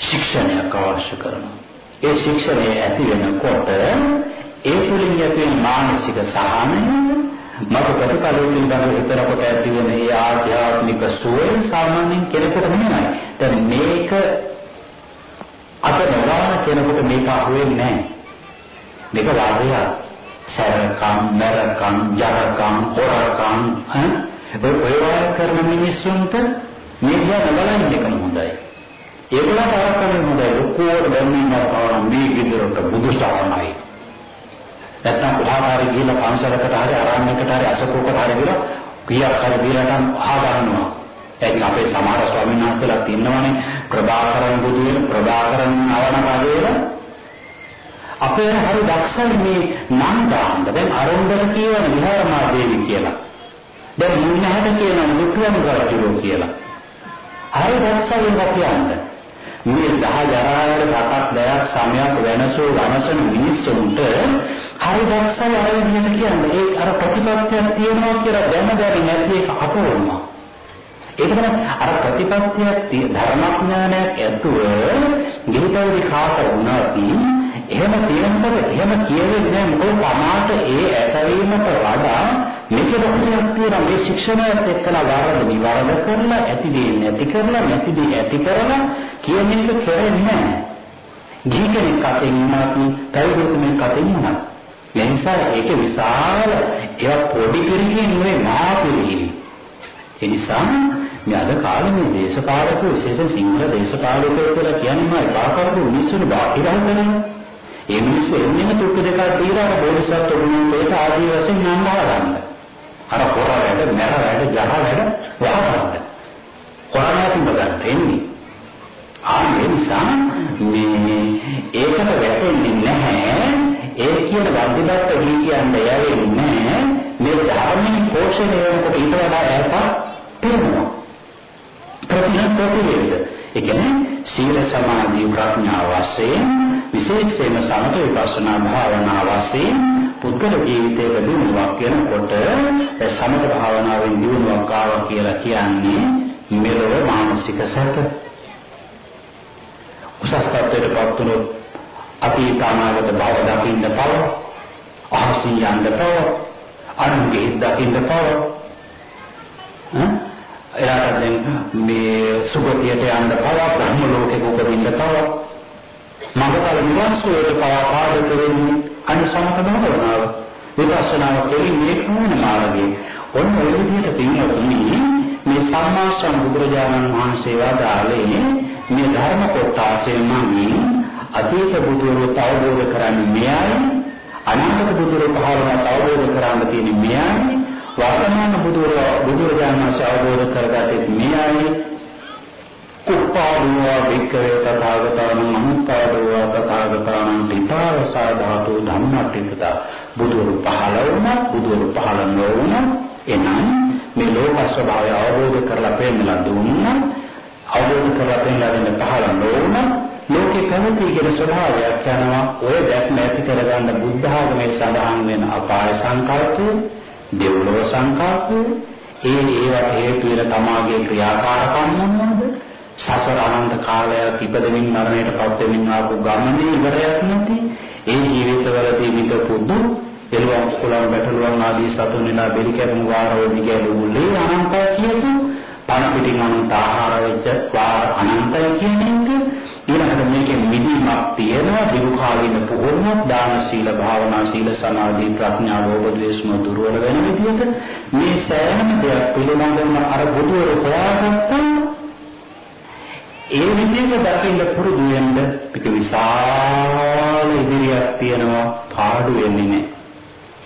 ශික්ෂණයක් අවශ්‍ය කරනවා. ඒ ශික්ෂණය ඇති වෙනකොට ඒ තුලින් ඇති මානසික සහනය මත ප්‍රතිපලයෙන් පිළිබඳව හිතරකොට ඇති වෙන ඒ ආධ්‍යාත්මික සුවය සාමාන්‍යයෙන් කෙනෙකුට නෙමෙයි. දැන් මේක අත නොගාන කෙනෙකුට මේක අහුවෙන්නේ නැහැ. මේක වාදයක්. සරකම්, මරකම්, ජරකම්, හොරකම් හා ඔය වගේ කරන මිනිස්සුන්ට මේ දිහා නොබලන එකම හොඳයි. ඒගොල්ලන්ට අරකම හොඳයි. ඔක්කොම දැම්මින් කරනවා මේ විදිහට බුදු සරණයි. නැත්නම් කොහාමාරි ගිහිල්ලා පන්සලකට හරි අරණ්‍යයකට හරි අසකෝකට හරි ගිහලා කීයක් හරි දීලා නම් අහ ගන්නවා. ඒක අපේ සමහර ස්වාමීන් වහන්සේලා ඉන්නවනේ ප්‍රභාකරන් බුදු වෙන ප්‍රභාකරන් නවන රජේල අපේ හරි දක්ෂයි මේ නම් දාන්න. දැන් අරුන්දර කියවන විහාරමා දේවි කියලා. දැන් මුන්නහට කියන මුතුන් කරජුලෝ කියලා. හරි දක්ෂයි ඒක කියන්නේ. මේ දහ ජරාවල රටක් දැයක් සමයක් වෙනසෝ වනසන මිනිස්සුන්ට හරි දක්ෂයි අර විදිහට කියන්නේ ඒ අර ප්‍රතිපත්තියක් තියෙනවා කියලා දැන දැන නැති එක අපෝරනවා ඒක තමයි අර ප්‍රතිපත්තියක් ධර්මඥානයක් ඇතුව ගිහිපරිදි කාට වුණාදී එහෙම තියෙනකොට එහෙම කියෙන්නේ මොකද තමාට ඒ ඇතවීමට වඩා මේක ලොකුයක් තියෙනවා මේ ශික්ෂණයත් එක්කලා වරද නිවරද කරලා ඇති දේ නැති කරලා නැති දේ ඇති කරලා කියන එක කරන්නේ නැහැ. ගිහි කෙනෙක් අතින් වුණත් පැවිදි කෙනෙක් අතින් වුණත් ඒ නිසා ඒක විශාල ඒක පොඩි පිළිගින් නෙවෙයි මහා පිළිගින්. ඒ නිසා මේ අද කාලේ මේ දේශපාලකෝ විශේෂයෙන් සිංහල දේශපාලකයෝ කියලා කියන්නේ මා එපා කරපු මිනිස්සුන්ට බාහිරව කරනවා. ඒ මිනිස්සු එන්නේ තුක්ක දෙකක් දීලා බෝධිසත්ව ගුණයෙන් ඒක ආදී වශයෙන් නම් ගන්න. අර හොර වැඩ, මැර වැඩ, ජහ වැඩ වහකරන්න. කොරණාතින් බගන්න එන්නේ. ආ ඒ නිසා මේ ඒකට වැටෙන්නේ නැහැ. ඒ කියන වර්ධිතත්ව ගිහි කියන්නේ යවෙන්නේ නැහැ. මේ ධර්මයේ පෝෂණය වෙනකොට ඊට වඩා ඈත පේනවා. ප්‍රතිහත් ප්‍රතිවේද. ඒ කියන්නේ සීල සමාධි ප්‍රඥා වශයෙන් විශේෂයෙන්ම සමථ විපස්සනා භාවනා වශයෙන් පුද්ගල ජීවිතයක දිනුවක් වෙනකොට සමථ භාවනාවෙන් දිනුවක් ආවා කියලා කියන්නේ මෙලොව මානසික සැප. උසස් තත්ත්වයට පත් වුණොත් අතීත අනාගත භව දකින්න බව අහසින් යන්න බව අනුගේ දකින්න පව එයාට දැන් මේ සුගතියට යන්න පව බ්‍රහ්ම ලෝකෙක උපදින්න පව මඟපල නිවාසයට පව පාදක වෙන්නේ අනිසමත භාවනාව විපස්සනාව කෙරෙන්නේ කොහොමද මාර්ගයේ ඔන්න ඔය විදිහට පින්වතුනි මේ සම්මා සම්බුදුරජාණන් වහන්සේ වදාළේ මේ ධර්ම කොටාසේ මගින් අතීත බුදුරෝ අවබෝධ කරන්නේ මෙයයි අනාගත බුදුරෝ පහළම අවබෝධ කරගන්න තියෙන්නේ මෙයයි. වර්තමාන බුදුරෝ බුදුරජාණන් වහන්සේ අවබෝධ කරගත්තේ මෙයයි. උපාදෝවා වික්‍රය තථාගතයන් මනුත්පාදෝවා තථාගතයන් පිතාව සාධාතු ධම්මටිකතා බුදුරු පහළ වුණා බුදුරු පහළ නොවුණා. එනම් මේ ලෝක ස්වභාවය අවබෝධ කරලා පෙන්නලා දුන්නා. අවබෝධ කරලා පෙන්නලා දෙන්න පහළ නොවුණා. ලෝකේ පැවති කියන ස්වභාවයක් යනවා. ඔය දැක්ම ඇති කරගන්න බුද්ධ ආගමේ සඳහන් වෙන අපාය සංකල්පය දෙව්ලොව සංකල්පය ඒ ඒවට හේතු වෙන තමාගේ ක්‍රියාකාරකම් මොනවාද? සසර අනන්ත කාලයක් ඉපදෙමින් මරණයට පත් වෙමින් ආපු ගමනේ ඉවරයක් නැති. ඒ ජීවිතවලදී මිදපු දුක් එළුවන් කුලම් බැටළුවන් ආදී සතුන් වෙනා බෙලි කැපුණු වාරවල දිගැලුලේ අනන්තය කියපු පණ පිටින් අනන්ත ආහාර වෙච්ච වාර අනන්තය කියන එක ඊළඟට මේකේ මිදීමක් තියෙනවා දිරු කාලින පුහුණුවක් දාන සීල භාවනා සීල සමාධි ප්‍රඥා ලෝභ ද්වේෂ දුර්වල වෙන විදිහට මේ සෑම දෙයක් පිළිබඳව අර බුදුවරු හොයාගත්තා ඒ විදිහට දකින්න පුරුදු වෙන්න පිට විශාල ඉදිරියක් තියෙනවා පාඩු වෙන්නේ නැහැ.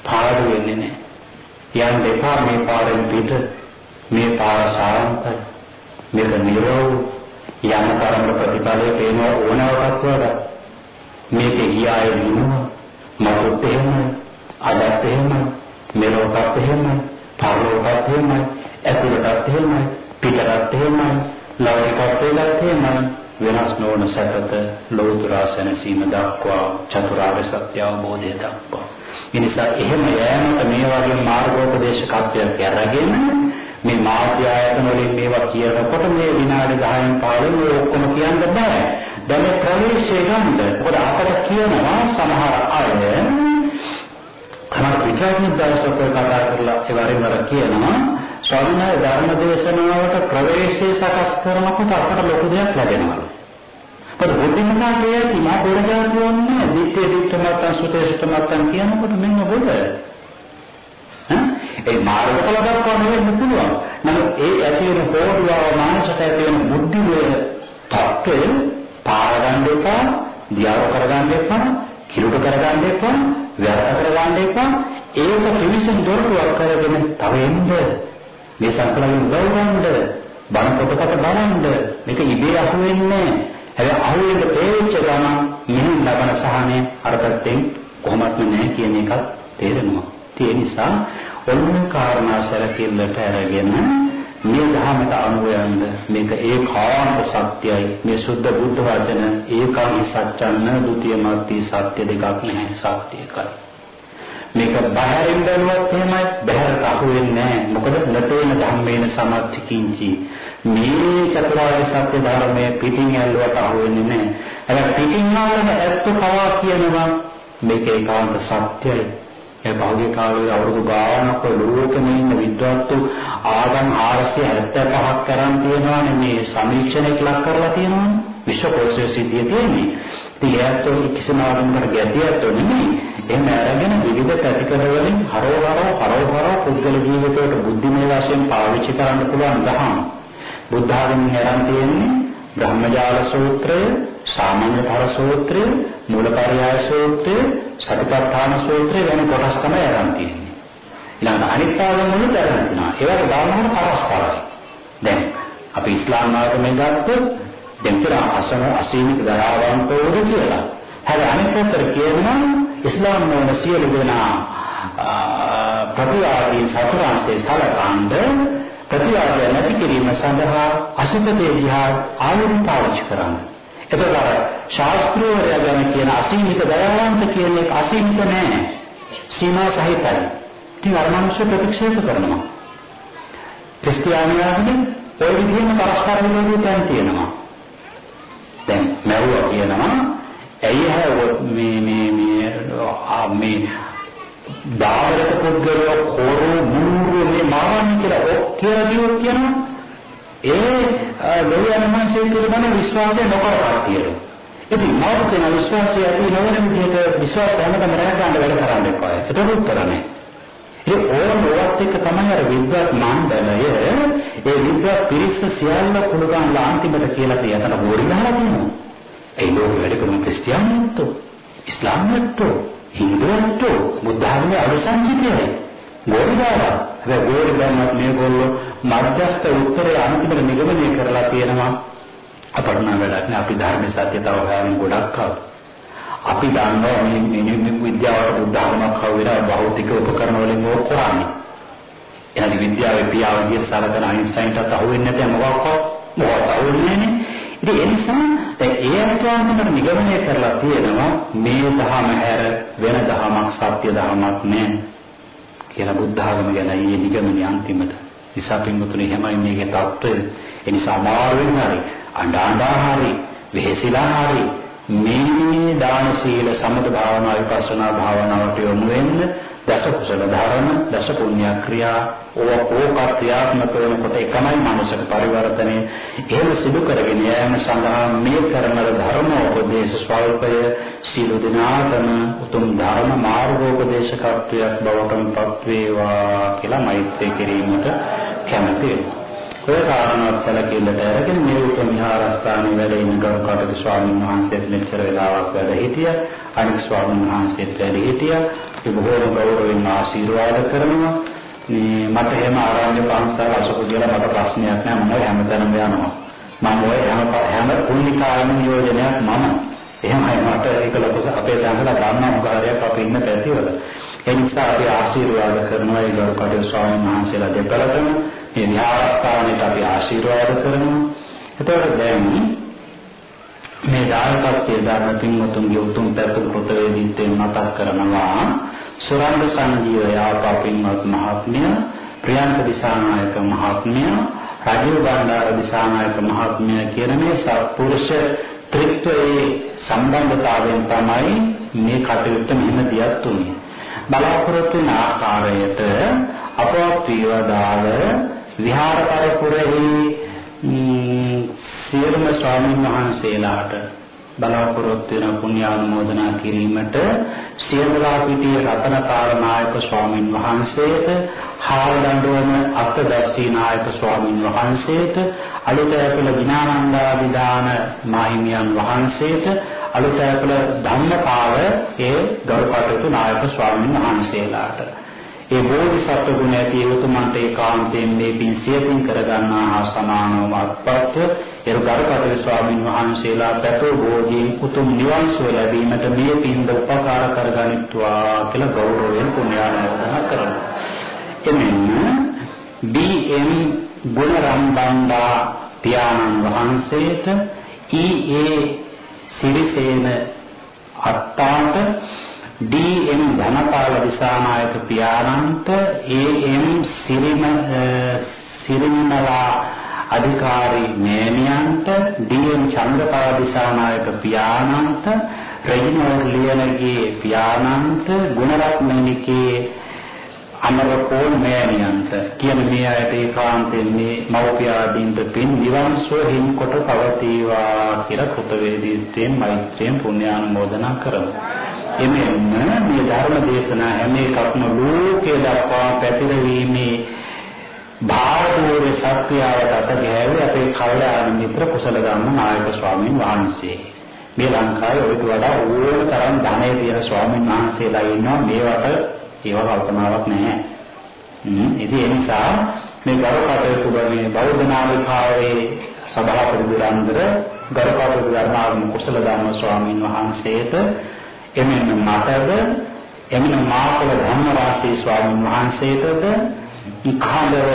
පාඩු වෙන්නේ නැහැ. යන්න එපා මේ පාරෙන් පිට මේ පාර සාන්තයි. මේක නිරෝධ යන තරම ප්‍රතිඵලයේ පේන ඕනවටත් වඩා. මේකේ ගියායේ නුනවා මතුත් එහෙමයි අදත් එහෙමයි මෙලොවටත් එහෙමයි පරලොවටත් එහෙමයි ඇතුළටත් එහෙමයි පිටටත් එහෙමයි ලෞකිකත්වයට එහෙමයි වෙනස් නොවන සැපත ලෞතර සැනසීම දක්වා චතුරාර්ය සත්‍ය අවබෝධය දක්වා. එනිසා එහෙම යෑමට මේ වගේ මාර්ගෝපදේශකත්වයක් අරගෙන මේ මාධ්‍ය ආයතන වලින් මේවා කියනකොට මේ විනාඩි 10න් 15 මේ ඔක්කොම කියන්න බෑ. දැන් මේ ප්‍රවේශය ගන්න. මොකද අපට කියනවා සමහර අය කනට පිටාගෙන දවසක කතා කරලා ඒ වරින් වර කියනවා ස්වාමීන් ධර්ම දේශනාවට ප්‍රවේශය සකස් කරනකොට අපට ලොකු දෙයක් ලැබෙනවා. ਪਰ බුද්ධිමතා කියන්නේ මා බොරජාතුන්නේ දිත්තේ දිත්තමත්ත සුතේ සුතමත්තන් කියනකොට මෙන්න බොර. ඒ මාර්ගඵල දක්වා නෙවෙන්න පුළුවන්. නමුත් ඒ ඇති වෙන හෝඩුවාව මානසික ඇති වෙන බුද්ධි වේන තත්ත්වය පාර ගන්න එපා, දියාව කරගන්න එපා, කිලුට කරගන්න එපා, ව්‍යර්ථ කරගන්න එපා. ඒක පිවිසෙන් දොරටුවක් කරගෙන තව එන්න. මේ සංකලන උදව් ගන්න බණ පොතපත බලන්න. මේක ඉබේ අහු වෙන්නේ හැබැයි අහු වෙන්න තේච්ච ගමන් මෙහෙන් ලබන සහනය අර පැත්තෙන් කොහොමත් නැහැ කියන එක තේරෙනවා. ඒ නිසා ඔන්න කාරණා සැලකිල්ලට අරගෙන මේ ධර්මයට අනුව යන්න මේක ඒකාන්ත සත්‍යයි. මේ සුද්ධ බුද්ධ වචන ඒකම සත්‍යන්න ဒုတိ ය මාත්‍ය සත්‍ය දෙකක් නැහැ. සත්‍ය එකයි. මේක බහැරින් බැලුවත් එහෙමයි බහැරට අහු වෙන්නේ නැහැ. මොකද නතේන ධම්මේන සමච්චිකින්චි මේ චතුරාර්ය සත්‍ය ධර්මයේ පිටින් ඇල්ලුවට අහු වෙන්නේ නැහැ. හැබැයි පිටින් ආවම ඇත්ත පවා කියනවා මේක ඒකාන්ත සත්‍යයි. ඒ භෞතික කාලේ අවුරුදු ගානක් ලෝකෙම ඉන්න විද්වත්තු ආගම් 475ක් කරන් තියෙනවානේ මේ සමීක්ෂණයක් ලක් කරලා තියෙනවානේ විශ්ව කෝෂයේ සිද්ධිය තියෙන්නේ. ඉතින් ඒත් කිසිම ආගමකට ගැදියක් නෙමෙයි. එහෙම අරගෙන විවිධ පැතිකඩ වලින් හරවහරව හරවහරව පුද්ගල ජීවිතයට බුද්ධිමය වශයෙන් පාවිච්චි කරන්න පුළුවන් දහම්. බුද්ධ ආගමෙන් හරන් තියෙන්නේ බ්‍රහ්මජාල සූත්‍රය, සාමාන්‍ය භාර සූත්‍රය, මූලපරියාය සූත්‍රය, සතිපට්ඨාන සූත්‍රය වෙන කොටස් තමයි අරන් තියෙන්නේ. ඊළඟ අනිත් ආගම් වල දරන් තියෙනවා. ඒවට දානහට පරස්පරයි. දැන් අපි ඉස්ලාම් ආගමෙන් ගත්තොත් දැන් කියලා අසන අසීමිත දයාවන්තෝද කියලා. හැබැයි අනිත් පැත්තට කියනවා ඉස්ලාම් වල සියලු දෙනා ප්‍රතිආදී සතරාංශේ සලකන්ද ප්‍රතිආදය නැති කිරීම සඳහා අසුතේ දිහා ආයුධ පාවිච්චි කරන්නේ. එතකොට ශාස්ත්‍රීයවරයා ගැන කියන අසීමිත දයාවන්ත කියන එක අසීමිත නෑ. සීමා සහිතයි. ඉතින් අර මනුෂ්‍ය ප්‍රතික්ෂේප කරනවා. ක්‍රිස්තියානියාගේ ওই විදිහම පරස්පර විරෝධීතාවයන් තියෙනවා. දැන් මැවුවා කියනවා ඇයි හැව මේ මේ මේ මේ දාවරක පුද්ගලයෝ කෝරු මුරු මේ මානි කියලා ඔක්කිය කියොත් කියනවා ඒ දෙවියන් වහන්සේ පිළිබඳ විශ්වාසය නොකර කට්ටියට. ඉතින් මාරු කියන විශ්වාසය ඇති නොවන විදිහට විශ්වාසය හැමදාම රැකගන්න වැඩ කරන්න එපා. ඒක උත්තර නැහැ. ඒ ඕන ඕවත් එක තමයි අර විද්වත් මණ්ඩලය ඒ විද්වත් පිරිස සියල්ල කුළුගාන අන්තිමට කියලා තියතන බෝරි ගහලා තියෙනවා. ඒ ලෝක වැඩ කරන ක්‍රිස්තියානියෝ, ඉස්ලාමියෝ, හින්දුවෝ, බුද්ධ ධර්මයේ අනුසංචිතයයි. ගෝරිදාලා හැබැයි ගෝරිදාමත් මේගොල්ලෝ මධ්‍යස්ථ උත්තරය අන්තිමට නිගමනය කරලා තියෙනවා. අපට නම් වැඩක් නෑ. අපි ධර්ම සත්‍යතාව හොයාගෙන ගොඩක් කල්. අපි දන්නවා මේ මේ විද්‍යාවට බුද්ධාගමක් හවුවෙලා භෞතික උපකරණ වලින් ඕක කරන්නේ? එහෙනම් විද්‍යාවේ පියාවගේ සලකන අයින්ස්ටයින්ටත් අහුවෙන්නේ නැතේ මොකක්වත් මොකක්වත් අහුවෙන්නේ නෑනේ ඉතින් ඒ නිසා දැන් ඒ අර්ථයෙන් නිගමනය කරලා තියෙනවා මේ දහම හැර වෙන දහමක් සත්‍ය දහමක් නෑ. කියලා බුද්ධාගම ගැන ඊයේ නිගමනයේ අන්තිමට නිසා පින්වතුනි හැමයි මේකේ தত্ত্বය ඒ නිසා අමාරුවෙන් හරි අඬාඬාhari වෙහෙසිලාhari මේ දාන සීල සමත භාවනා විපස්සනා භාවනාවට යොමු වෙන්න දස කුසල ධර්ම දස පුණ්‍ය ක්‍රියා ඕකෝප ක්‍රියාත්මක වෙනකොට එකමයි මානසික පරිවර්තනය. එහෙම සිදු කරගෙන යෑම සඳහා මේ කරන ධර්ම උපදේශ ස්වල්පය සීල දිනාතම උතුම් ධර්ම මාර්ගෝපදේශකත්වයක් බවට පත් වේවා කියලා මෛත්‍රී කිරීමට කැමැති වෙනවා. ඔය කාරණාවත් සැලකිල්ලට අරගෙන මේ උතුම් විහාරස්ථානයේ වැඩ ඉන්න ගරුකාටක ස්වාමීන් වහන්සේත් මෙච්චර වෙලාවක් වැඩ හිටියා. අනිත් ස්වාමීන් වහන්සේත් වැඩ හිටියා. ඒ බොහෝම ගෞරවයෙන් ආශිර්වාද කරනවා. මේ මට එහෙම ආරණ්‍ය පන්සල් අසපු කියලා මට ප්‍රශ්නයක් නෑ මම හැමතැනම යනවා. මම ඔය හැම හැම පුණ්‍නිකායම නියෝජනයක් මම. එහෙමයි මට ඒක ලොකු අපේ සංඝලා ගන්න උගාරයක් අපි ඉන්න පැතිවල. ඒ නිසා අපි ආශිර්වාද කරනවා. ඒ ගරුකාටක ස්වාමීන් වහන්සේලා දෙපළටම මේ විහාරස්ථානෙට අපි ආශිර්වාද කරනවා. එතකොට දැන් මේ දායකත්වයේ ධර්ම පින්වතුන්ගේ උතුම් පැතුම් කෘතවේදීත්වයෙන් මතක් කරනවා. සුරංග සංජීව යාපපින්වත් මහත්මිය ප්‍රියන්ක දිසානායක මහත්මිය රජීව බණ්ඩාර දිසානායක මහත්මිය කියන මේ සත්පුරුෂ ත්‍රිත්වයේ සම්බන්ධතාවයෙන් තමයි මේ කටයුත්ත මෙහෙම දියත් උනේ බලාපොරොත්තු වෙන ආකාරයට අපවත් වේවදාල විහාර පරපුරෙහි සියලුම ස්වාමීන් වහන්සේලාට බලාපොරොත්තු වෙන පුණ්‍යානුමෝදනා කිරීමට සියඹලා පිටියේ රතනපාල නායක ස්වාමින් වහන්සේට හාල්දඬුවම අත්දැසී නායක ස්වාමින් වහන්සේට අලුතෑපල විනානන්දාවිදාන මාහිමියන් වහන්සේට අලුතෑපල ධම්මපාල ඒ ගෞරවකටයුතු නායක ස්වාමින් වහන්සේලාට ඒ බෝධිසත්ව ගුණ ඇති උතුමන්ට ඒකාන්තයෙන් මේ පින් සියතින් කරගන්නා හා සමානව අත්පත් එරු ගරුකටේ ස්වාමින් වහන්සේලා පැතෝ බෝධියෙන් උතුම් නිවන් සුව ලැබීමට මේ පින්ද උපකාර කරගනිත්වා කියලා ගෞරවයෙන් පුණ්‍යානුමෝදනා කරනවා. එමෙන්න බී.එම්. ගුණරම්බණ්ඩා පියාණන් වහන්සේට ඊ.ඒ. සිරිසේන අත්තාට ඩී.එම්. ධනපාල දිසානායක පියාණන්ට ඒ.එම්. සිරිම සිරිමලා අධිකාරී මෑණියන්ට ඩී.එම්. චන්ද්‍රපාල දිසානායක පියාණන්ට රෙජිනෝල් ලියනගේ පියාණන්ට ගුණරත්නනිකේ අමරකෝන් මෑණියන්ට කියන මේ අයට ඒකාන්තයෙන් මේ මව්පිය ආදීන්ට පින් නිවන් සුව හිම් කොට පවතිවා කියලා කෘතවේදීත්වයෙන් මෛත්‍රියෙන් පුණ්‍යානුමෝදනා කරමු. එමෙන්න මේ ධර්ම දේශනා හැම එකක්ම ලෝකයේ දක්වා පැතිරවීමේ භාවෝරේ සත්‍යයට අත ගෑවේ අපේ කල්යාණ මිත්‍ර කුසල ධම්ම නායක ස්වාමීන් වහන්සේ. මේ ලංකාවේ ඔයිට වඩා ඕන තරම් ධනෙ තියෙන ස්වාමීන් වහන්සේලා ඉන්නවා මේවට ඒව කල්පනාවක් නැහැ. ඉතින් ඒ නිසා මේ ගරුකටයුතු මේ බෞද්ධ නාමිකාවේ සභාපති දුරන්දර ගරුකටයුතු ධර්මාගම කුසල ධම්ම ස්වාමීන් වහන්සේට එමෙන්න මටද එමෙන්න මාකල ධම්මරාසී ස්වාමීන් වහන්සේටද ඉඛාලව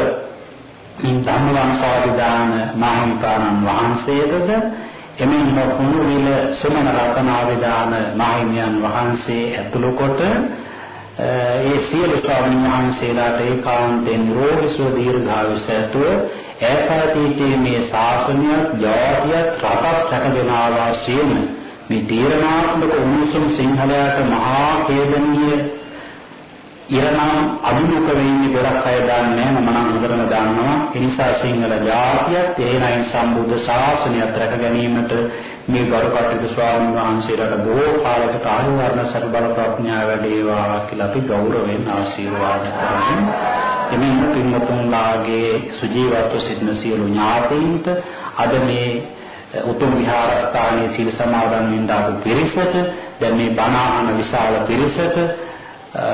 ධම්මවංශාවිදාන මහින්පාණන් වහන්සේටද එමෙන්න කුණුවිල සුමන රත්නාවිදාන මහිමියන් වහන්සේ ඇතුළු කොට ඒ සියලු ස්වාමීන් වහන්සේලාට ඒකාන්තයෙන් නිරෝගී සුව දීර්ඝායුෂ ඇතුව ඈතීතයේ මේ ශාසනයත් ජාතියත් රටත් රැකගෙන ආවා සියුම් මේ තීරණාත්මක උණුසුම් සිංහලයට මහා කේදනීය ඉරනම් අභිමුඛ වෙන්නේ ගොඩක් අය දන්නේ නැහැ. මම නම් හොඳටම දන්නවා. ඒ නිසා සිංහල ජාතියත් එහෙනයින් සම්බුද්ධ ශාසනයත් රැක ගැනීමට මේ ගරුකටයුතු ස්වාමීන් වහන්සේලාට බොහෝ කාලයකට ආයුර්ණ සර් බල ප්‍රඥා වැඩේවා කියලා අපි ගෞරවයෙන් ආශිර්වාද කරමු. එමෙන්න පින්වතුන්ලාගේ සුජීවත්ව සිටින සියලු ඥාතීන්ට අද මේ උතුම් විහාරස්ථානයේ සීල සමාදන් වෙන්න ආපු පිරිසට දැන් මේ බණ අහන විශාල පිරිසට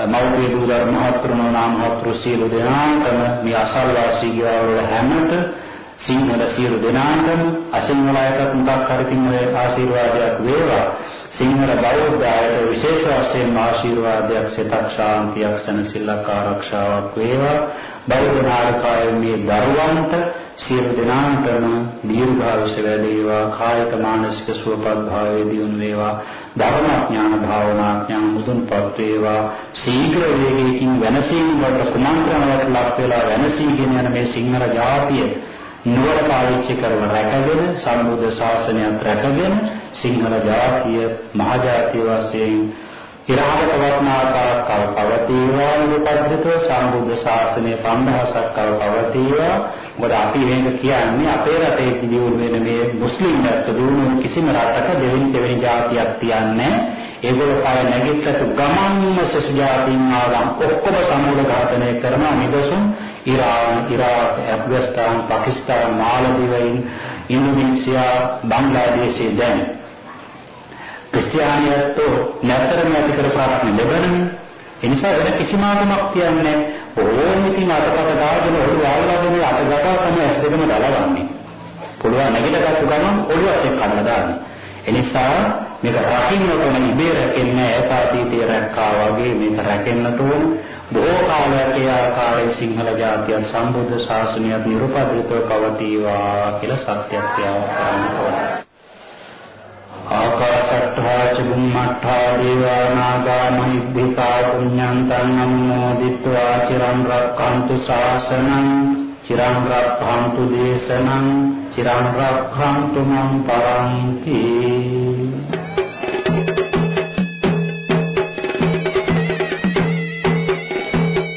මෞර්ය බුදුදහම මහත්කරුණා නාම මහත්කරු සියලු දෙනාටම මේ අසල්වාසී ගියවල හැමත සිංහල සියලු දෙනාටම අසිංහල අයට මුදක් හරිතින් ආශිර්වාදයක් වේවා. සිංහල බෞද්ධ අයට විශේෂ වශයෙන් ආශිර්වාදයක් සිතක් ශාන්තියක් සනසිල්ලක් ආරක්ෂාවක් වේවා. බෞද්ධ නායකයන් මේ දරුවන්ට සියලු දෙනාටම දීර්ඝායුෂ වැඩේවා. කායික මානසික සුවපත් භාවයේ දියුණු වේවා. ධර්මඥාන භාවනා ඥාන මුදුන්පත් වේවා. ශීඝ්‍ර වේගයකින් වෙනසීම වලට කුමන්ත්‍රණවලට ලක් වෙලා වෙනසීගෙන යන මේ සිංහල ජාතිය නුවර පාවිච්චි කරලා රැකගෙන සම්බුද්ධ ශාසනයත් රැකගෙන සිංහල ජාතිය මහ ජාතිය වශයෙන් ඉරහකට වටනාකාර කව පවතිවා නිපද්‍රිතව සම්බුද්ධ ශාසනය 5000ක් කව පවතිවා. මොකද අපි මේක කියන්නේ අපේ රටේ දියුණු වෙන මේ මුස්ලිම් රට දියුණු කිසිම රටක දෙවෙනි දෙවෙනි ජාතියක් තියන්නේ ඒගොල්ලෝ පය නැගිට්ටු ගමන්ම සසු ජාතීන් ආගම් ඔක්කොම සමූල ඝාතනය කරනවා නිදසුන් ඉරාන් ඉරාක් ඇෆ්ගනිස්තාන් පාකිස්තාන් මාලදීවයින් ඉන්දුනීසියා බංග්ලාදේශයේ දැන් ක්‍රිස්තියානියත් නැතරම ඇති කර ප්‍රාර්ථනා ලැබෙනනේ ඒ නිසා වෙන කිසිම ආගමක් කියන්නේ ඕන ඉතින් අතපත දාගෙන ඔළුව ආවලාගෙන අතගතා තමයි ඇස් දෙකම දලවන්නේ. පුළුවන් නැගිටගත්තු ගමන් ඔළුවත් එක්ක කන්න දාන්නේ. ඒ නිසා මේක රකින්න ඕන ඉබේ රැකෙන්නේ ඒකාතීතේ රැක්කා වගේ මේක රැකෙන්නට ඕන බොහෝ කාලයක් ඒ ආකාරයේ සිංහල ජාතිය සම්බුද්ධ ශාසනය නිර්පදිතව පවතිවා කියලා සත්‍යයක් කරනවා ආකාශට්ඨා චුම්මට්ඨා දේවා නාග මහිද්దికා පුඤ්ඤන්තං අනුමෝදිත්වා චිරං රක්ඛන්තු ශාසනං චිරං රක්ඛන්තු දේශනං චිරං රක්ඛන්තු මං පරන්ති.